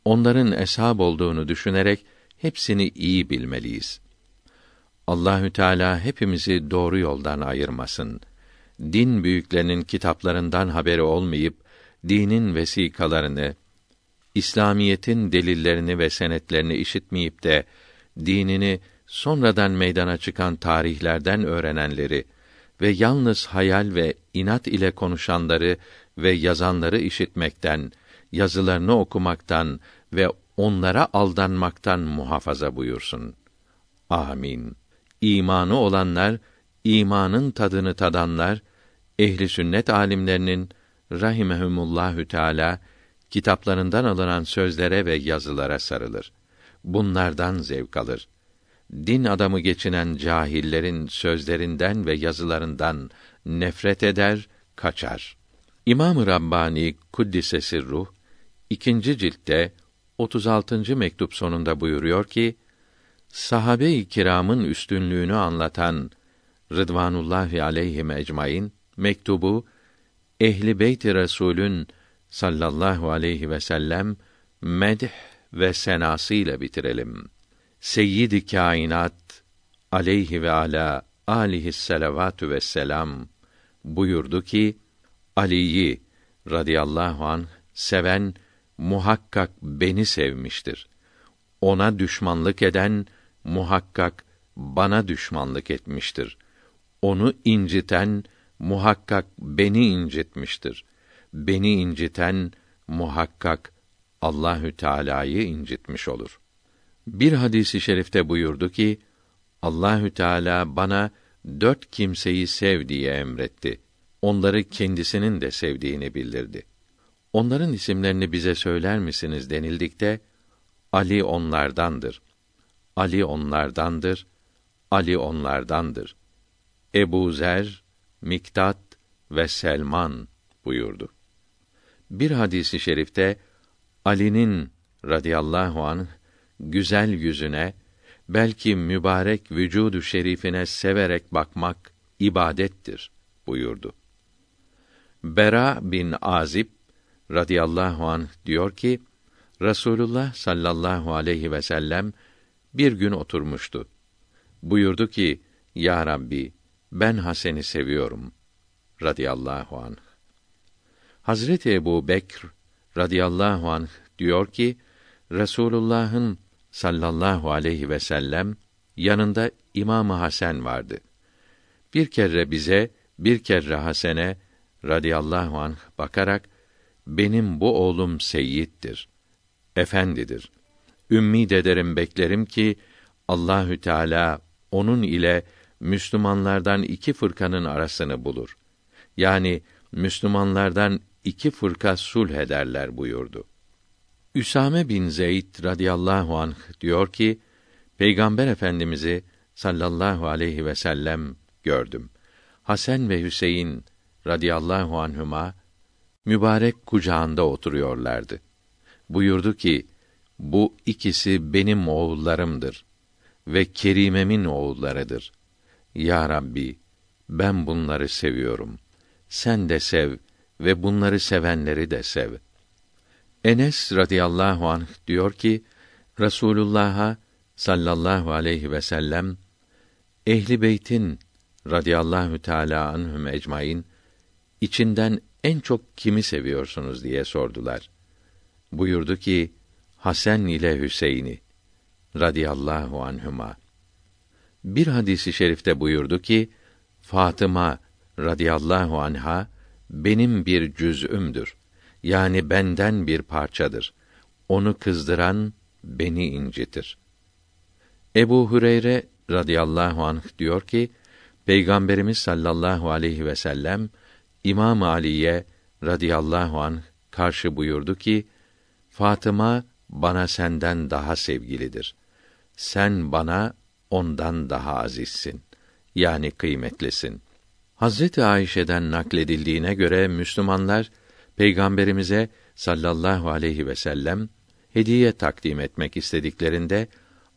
S1: Onların eshab olduğunu düşünerek hepsini iyi bilmeliyiz. Allahü Teala hepimizi doğru yoldan ayırmasın. Din büyüklerinin kitaplarından haberi olmayıp dinin vesikalarını, İslamiyetin delillerini ve senetlerini işitmeyip de dinini sonradan meydana çıkan tarihlerden öğrenenleri ve yalnız hayal ve inat ile konuşanları ve yazanları işitmekten, yazılarını okumaktan ve onlara aldanmaktan muhafaza buyursun. Amin. İmanı olanlar, imanın tadını tadanlar, ehli sünnet alimlerinin rahimehumullahü teala kitaplarından alınan sözlere ve yazılara sarılır. Bunlardan zevk alır. Din adamı geçinen cahillerin sözlerinden ve yazılarından nefret eder, kaçar. İmam-ı Rabbani Kuddisesi Ruh ikinci ciltte 36. mektup sonunda buyuruyor ki: Sahabe-i kiramın üstünlüğünü anlatan Rıdvanullahi aleyhi ecmaîn mektubu ehli beyt-i Resulün sallallahu aleyhi ve sellem medh ve senası ile bitirelim. Seyyid-i kainat aleyhi ve ala alihi selavatü ve selam buyurdu ki Ali'yi radıyallahu an seven muhakkak beni sevmiştir. Ona düşmanlık eden muhakkak bana düşmanlık etmiştir. Onu inciten muhakkak beni incitmiştir. Beni inciten muhakkak Allahü Teala'yı incitmiş olur. Bir hadisi şerifte buyurdu ki Allahü Teala bana dört kimseyi sev diye emretti. Onları kendisinin de sevdiğini bildirdi. Onların isimlerini bize söyler misiniz denildikte Ali onlardandır. Ali onlardandır. Ali onlardandır. Ebu Zer, Miktat ve Selman buyurdu. Bir hadisi şerifte Ali'nin radıyallahu anh güzel yüzüne belki mübarek vücudu şerifine severek bakmak ibadettir buyurdu. Bera bin Azib radıyallahu anh diyor ki Rasulullah sallallahu aleyhi ve sellem bir gün oturmuştu. Buyurdu ki: Ya Rabbi, ben Hasen'i seviyorum. radıyallahu anh. Hazreti Ebu Bekr radıyallahu anh diyor ki Resulullah'ın sallallahu aleyhi ve sellem yanında İmamı Hasan vardı. Bir kere bize, bir kere Hasan'e radıyallahu anh bakarak benim bu oğlum seyyittir, efendidir. Ümmid ederim beklerim ki Allahü Teala onun ile Müslümanlardan iki fırkanın arasını bulur. Yani Müslümanlardan iki fırka sulh ederler buyurdu. Üsame bin Zeyd radıyallahu anh diyor ki, Peygamber Efendimizi sallallahu aleyhi ve sellem gördüm. Hasan ve Hüseyin radıyallahu anhuma mübarek kucağında oturuyorlardı. Buyurdu ki, bu ikisi benim oğullarımdır ve Kerimemin oğullarıdır. Ya Rabbi, ben bunları seviyorum. Sen de sev ve bunları sevenleri de sev. Enes radıyallahu anh diyor ki, Resulullah'a sallallahu aleyhi ve sellem ehli beytin radıyallahu teala anhum ecmaîn içinden en çok kimi seviyorsunuz diye sordular. Buyurdu ki Hasan ile Hüseyin'i radıyallahu anhuma. Bir hadisi şerifte buyurdu ki Fatıma radıyallahu anha benim bir cüz'ümdür. Yani benden bir parçadır. Onu kızdıran beni incitir. Ebu Hureyre radıyallahu anh diyor ki Peygamberimiz sallallahu aleyhi ve sellem İmam Ali'ye radıyallahu anh karşı buyurdu ki Fatıma bana senden daha sevgilidir. Sen bana ondan daha azizsin. Yani kıymetlisin. Hazreti Ayşe'den nakledildiğine göre Müslümanlar Peygamberimize sallallahu aleyhi ve sellem hediye takdim etmek istediklerinde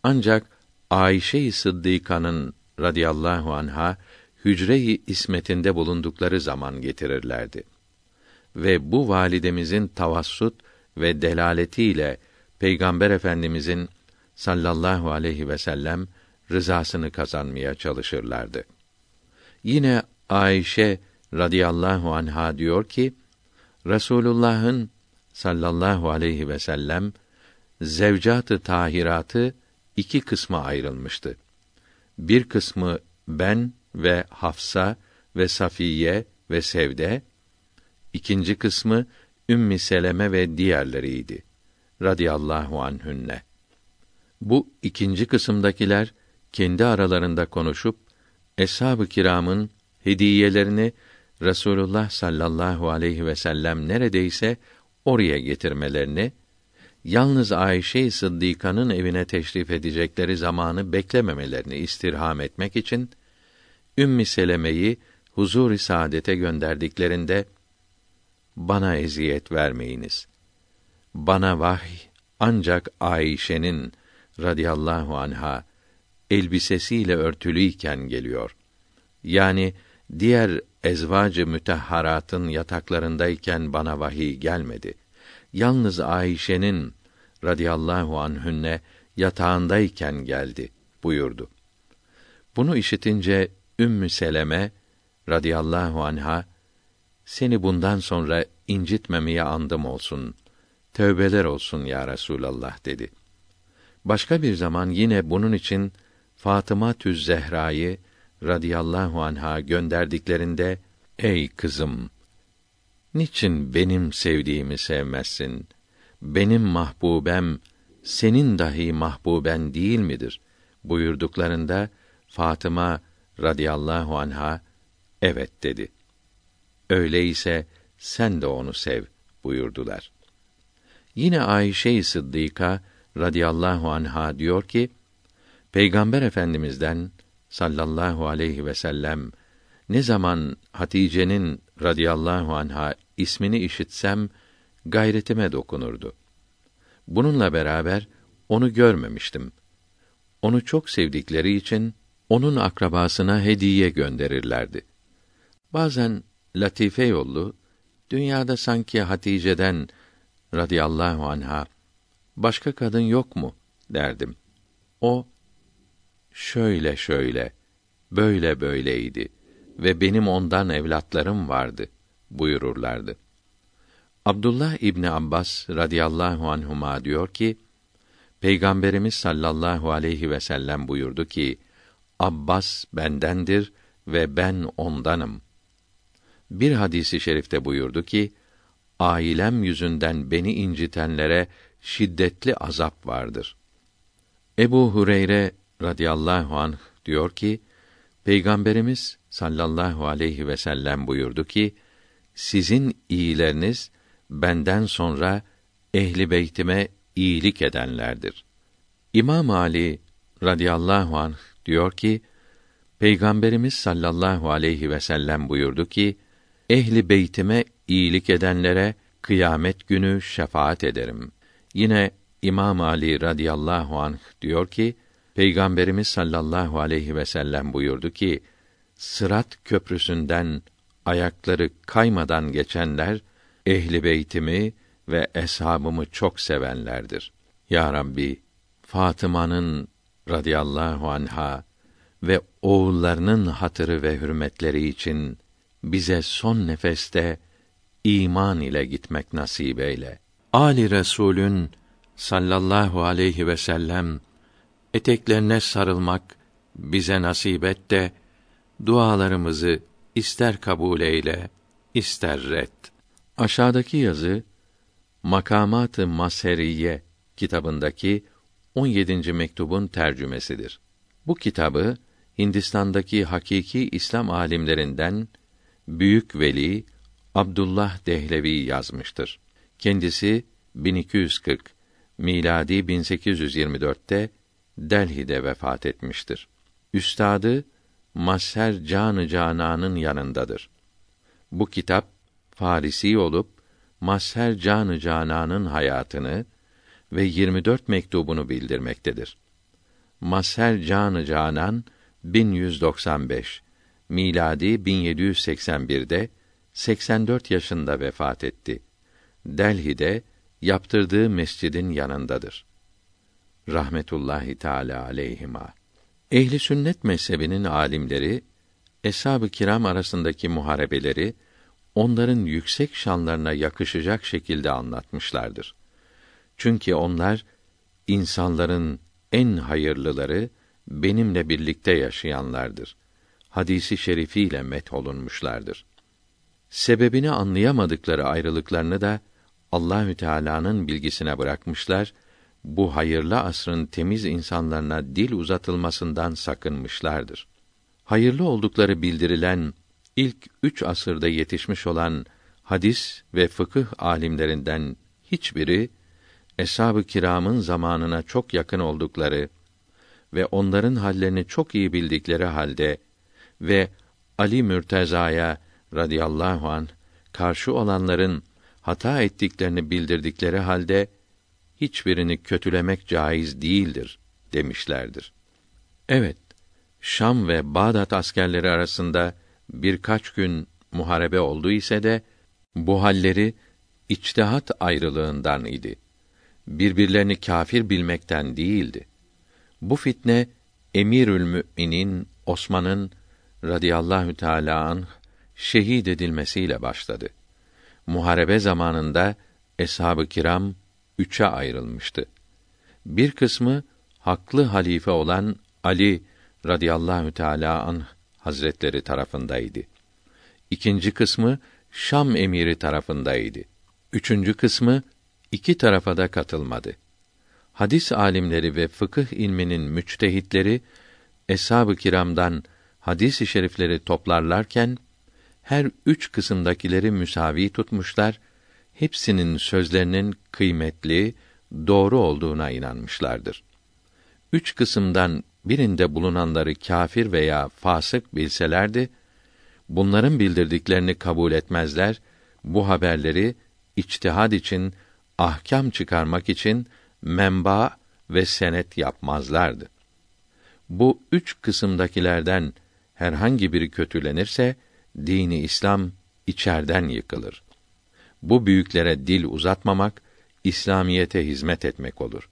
S1: ancak Ayşe-i Sıddıka'nın radıyallahu anha hücre-i ismetinde bulundukları zaman getirirlerdi. Ve bu validemizin tavassut ve delaletiyle Peygamber Efendimizin sallallahu aleyhi ve sellem rızasını kazanmaya çalışırlardı. Yine Ayşe radıyallahu anha diyor ki Resulullah'ın sallallahu aleyhi ve sellem zevcatı tahiratı iki kısma ayrılmıştı. Bir kısmı ben ve Hafsa ve Safiye ve Sevde, ikinci kısmı Ümmi Seleme ve diğerleriydi. Radiyallahu anhünne. Bu ikinci kısımdakiler kendi aralarında konuşup eshab-ı kiramın hediyelerini Resulullah sallallahu aleyhi ve sellem neredeyse oraya getirmelerini, yalnız Ayşe Sıddîka'nın evine teşrif edecekleri zamanı beklememelerini istirham etmek için Ümmi Seleme'yi huzur-i saadete gönderdiklerinde bana eziyet vermeyiniz. Bana vahy ancak Ayşe'nin radıyallahu anha elbisesiyle örtülüyken geliyor. Yani diğer ezvacı mütehharatın yataklarındayken bana vahiy gelmedi. Yalnız Ayşe'nin radıyallahu anhünne yatağındayken geldi buyurdu. Bunu işitince Ümmü Seleme radıyallahu anha seni bundan sonra incitmemeye andım olsun. Tövbeler olsun ya Resulallah dedi. Başka bir zaman yine bunun için Fatıma Tüz Zehra'yı radıyallahu anha gönderdiklerinde ey kızım niçin benim sevdiğimi sevmezsin? Benim mahbubem senin dahi mahbuben değil midir? buyurduklarında Fatıma radıyallahu anha evet dedi. Öyleyse sen de onu sev buyurdular. Yine Ayşe-i Sıddıka radıyallahu anha diyor ki Peygamber Efendimizden sallallahu aleyhi ve sellem ne zaman Hatice'nin radıyallahu anha ismini işitsem gayretime dokunurdu. Bununla beraber onu görmemiştim. Onu çok sevdikleri için onun akrabasına hediye gönderirlerdi. Bazen latife yollu dünyada sanki Hatice'den radıyallahu anha başka kadın yok mu derdim. O şöyle şöyle böyle böyleydi ve benim ondan evlatlarım vardı buyururlardı. Abdullah İbni Abbas radıyallahu anhuma diyor ki, Peygamberimiz sallallahu aleyhi ve sellem buyurdu ki, Abbas bendendir ve ben ondanım. Bir hadisi şerifte buyurdu ki, ailem yüzünden beni incitenlere şiddetli azap vardır. Ebu Hureyre radıyallahu anh diyor ki, Peygamberimiz sallallahu aleyhi ve sellem buyurdu ki, sizin iyileriniz benden sonra ehli beytime iyilik edenlerdir. İmam Ali radıyallahu anh diyor ki Peygamberimiz sallallahu aleyhi ve sellem buyurdu ki ehli beytime iyilik edenlere kıyamet günü şefaat ederim. Yine İmam Ali radıyallahu anh diyor ki Peygamberimiz sallallahu aleyhi ve sellem buyurdu ki Sırat köprüsünden ayakları kaymadan geçenler ehli beytimi ve eshabımı çok sevenlerdir. Ya Rabbi, Fatıma'nın radıyallahu anha ve oğullarının hatırı ve hürmetleri için bize son nefeste iman ile gitmek nasip eyle. Ali Resulün sallallahu aleyhi ve sellem eteklerine sarılmak bize nasip et de dualarımızı ister kabul eyle, ister red. Aşağıdaki yazı Makamat-ı Maseriye kitabındaki 17. mektubun tercümesidir. Bu kitabı Hindistan'daki hakiki İslam alimlerinden büyük veli Abdullah Dehlevi yazmıştır. Kendisi 1240 miladi 1824'te Delhi'de vefat etmiştir. Üstadı Maser Canı Canan'ın yanındadır. Bu kitap Farisi olup Maser Canı Canan'ın hayatını ve 24 mektubunu bildirmektedir. Maser Canı Canan 1195 miladi 1781'de 84 yaşında vefat etti. Delhi'de yaptırdığı mescidin yanındadır. Rahmetullahi Teala aleyhima. Ehli sünnet mezhebinin alimleri eshab-ı kiram arasındaki muharebeleri onların yüksek şanlarına yakışacak şekilde anlatmışlardır. Çünkü onlar insanların en hayırlıları benimle birlikte yaşayanlardır. Hadisi şerifiyle met olunmuşlardır. Sebebini anlayamadıkları ayrılıklarını da Allahü Teala'nın bilgisine bırakmışlar. Bu hayırlı asrın temiz insanlarına dil uzatılmasından sakınmışlardır. Hayırlı oldukları bildirilen ilk üç asırda yetişmiş olan hadis ve fıkıh alimlerinden hiçbiri eshab-ı kiramın zamanına çok yakın oldukları ve onların hallerini çok iyi bildikleri halde ve Ali Mürteza'ya radıyallahu an karşı olanların hata ettiklerini bildirdikleri halde hiçbirini kötülemek caiz değildir demişlerdir. Evet, Şam ve Bağdat askerleri arasında birkaç gün muharebe oldu ise de bu halleri içtihat ayrılığından idi. Birbirlerini kâfir bilmekten değildi. Bu fitne Emirül Müminin Osman'ın radıyallahu teâlâ anh şehit edilmesiyle başladı. Muharebe zamanında eshab-ı kiram üçe ayrılmıştı. Bir kısmı haklı halife olan Ali radıyallahu teâlâ anh hazretleri tarafındaydı. İkinci kısmı Şam emiri tarafındaydı. Üçüncü kısmı iki tarafa da katılmadı. Hadis alimleri ve fıkıh ilminin müçtehitleri eshab-ı kiramdan hadis-i şerifleri toplarlarken her üç kısımdakileri müsavi tutmuşlar, hepsinin sözlerinin kıymetli, doğru olduğuna inanmışlardır. Üç kısımdan birinde bulunanları kâfir veya fasık bilselerdi, bunların bildirdiklerini kabul etmezler, bu haberleri içtihad için, ahkam çıkarmak için menba ve senet yapmazlardı. Bu üç kısımdakilerden herhangi biri kötülenirse, dini İslam içerden yıkılır. Bu büyüklere dil uzatmamak, İslamiyete hizmet etmek olur.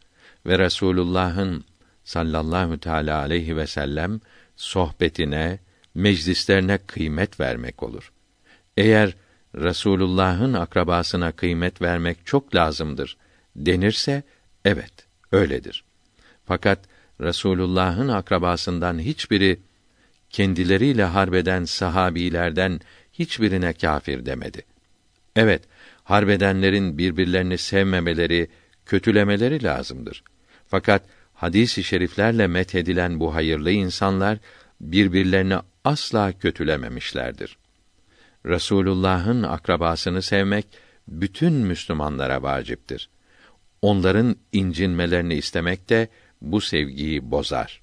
S1: Ve Resulullah'ın sallallahu teala aleyhi ve sellem sohbetine, meclislerine kıymet vermek olur. Eğer Resulullah'ın akrabasına kıymet vermek çok lazımdır denirse evet öyledir. Fakat Resulullah'ın akrabasından hiçbiri kendileriyle harbeden sahabilerden hiçbirine kâfir demedi. Evet, harbedenlerin birbirlerini sevmemeleri, kötülemeleri lazımdır. Fakat hadis-i şeriflerle methedilen bu hayırlı insanlar birbirlerini asla kötülememişlerdir. Resulullah'ın akrabasını sevmek bütün Müslümanlara vaciptir. Onların incinmelerini istemek de bu sevgiyi bozar.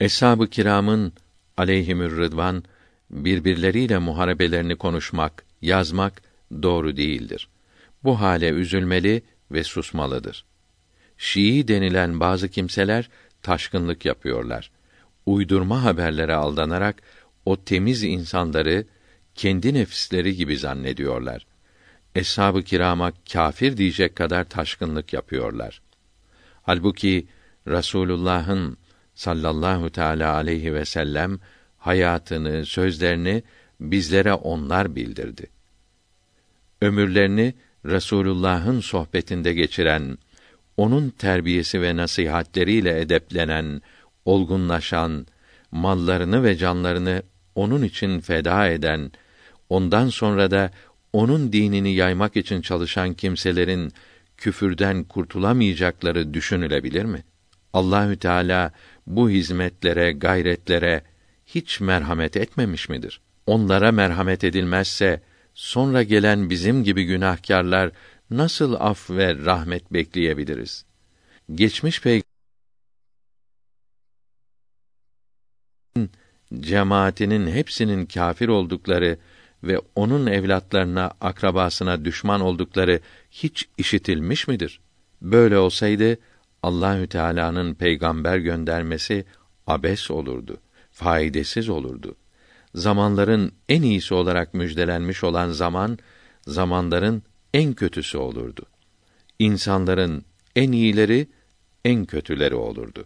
S1: Eshab-ı kiramın aleyhimür rıdvan birbirleriyle muharebelerini konuşmak, yazmak doğru değildir. Bu hale üzülmeli ve susmalıdır. Şii denilen bazı kimseler taşkınlık yapıyorlar. Uydurma haberlere aldanarak o temiz insanları kendi nefisleri gibi zannediyorlar. Eshab-ı kirama kâfir diyecek kadar taşkınlık yapıyorlar. Halbuki Rasulullah'ın sallallahu teala aleyhi ve sellem hayatını, sözlerini bizlere onlar bildirdi. Ömürlerini Resulullah'ın sohbetinde geçiren, onun terbiyesi ve nasihatleriyle edeplenen, olgunlaşan, mallarını ve canlarını onun için feda eden, ondan sonra da onun dinini yaymak için çalışan kimselerin küfürden kurtulamayacakları düşünülebilir mi? Allahü Teala bu hizmetlere, gayretlere hiç merhamet etmemiş midir? Onlara merhamet edilmezse sonra gelen bizim gibi günahkarlar nasıl af ve rahmet bekleyebiliriz? Geçmiş peygamber cemaatinin hepsinin kâfir oldukları ve onun evlatlarına, akrabasına düşman oldukları hiç işitilmiş midir? Böyle olsaydı Allahü Teala'nın peygamber göndermesi abes olurdu, faydasız olurdu. Zamanların en iyisi olarak müjdelenmiş olan zaman zamanların en kötüsü olurdu. İnsanların en iyileri en kötüleri olurdu.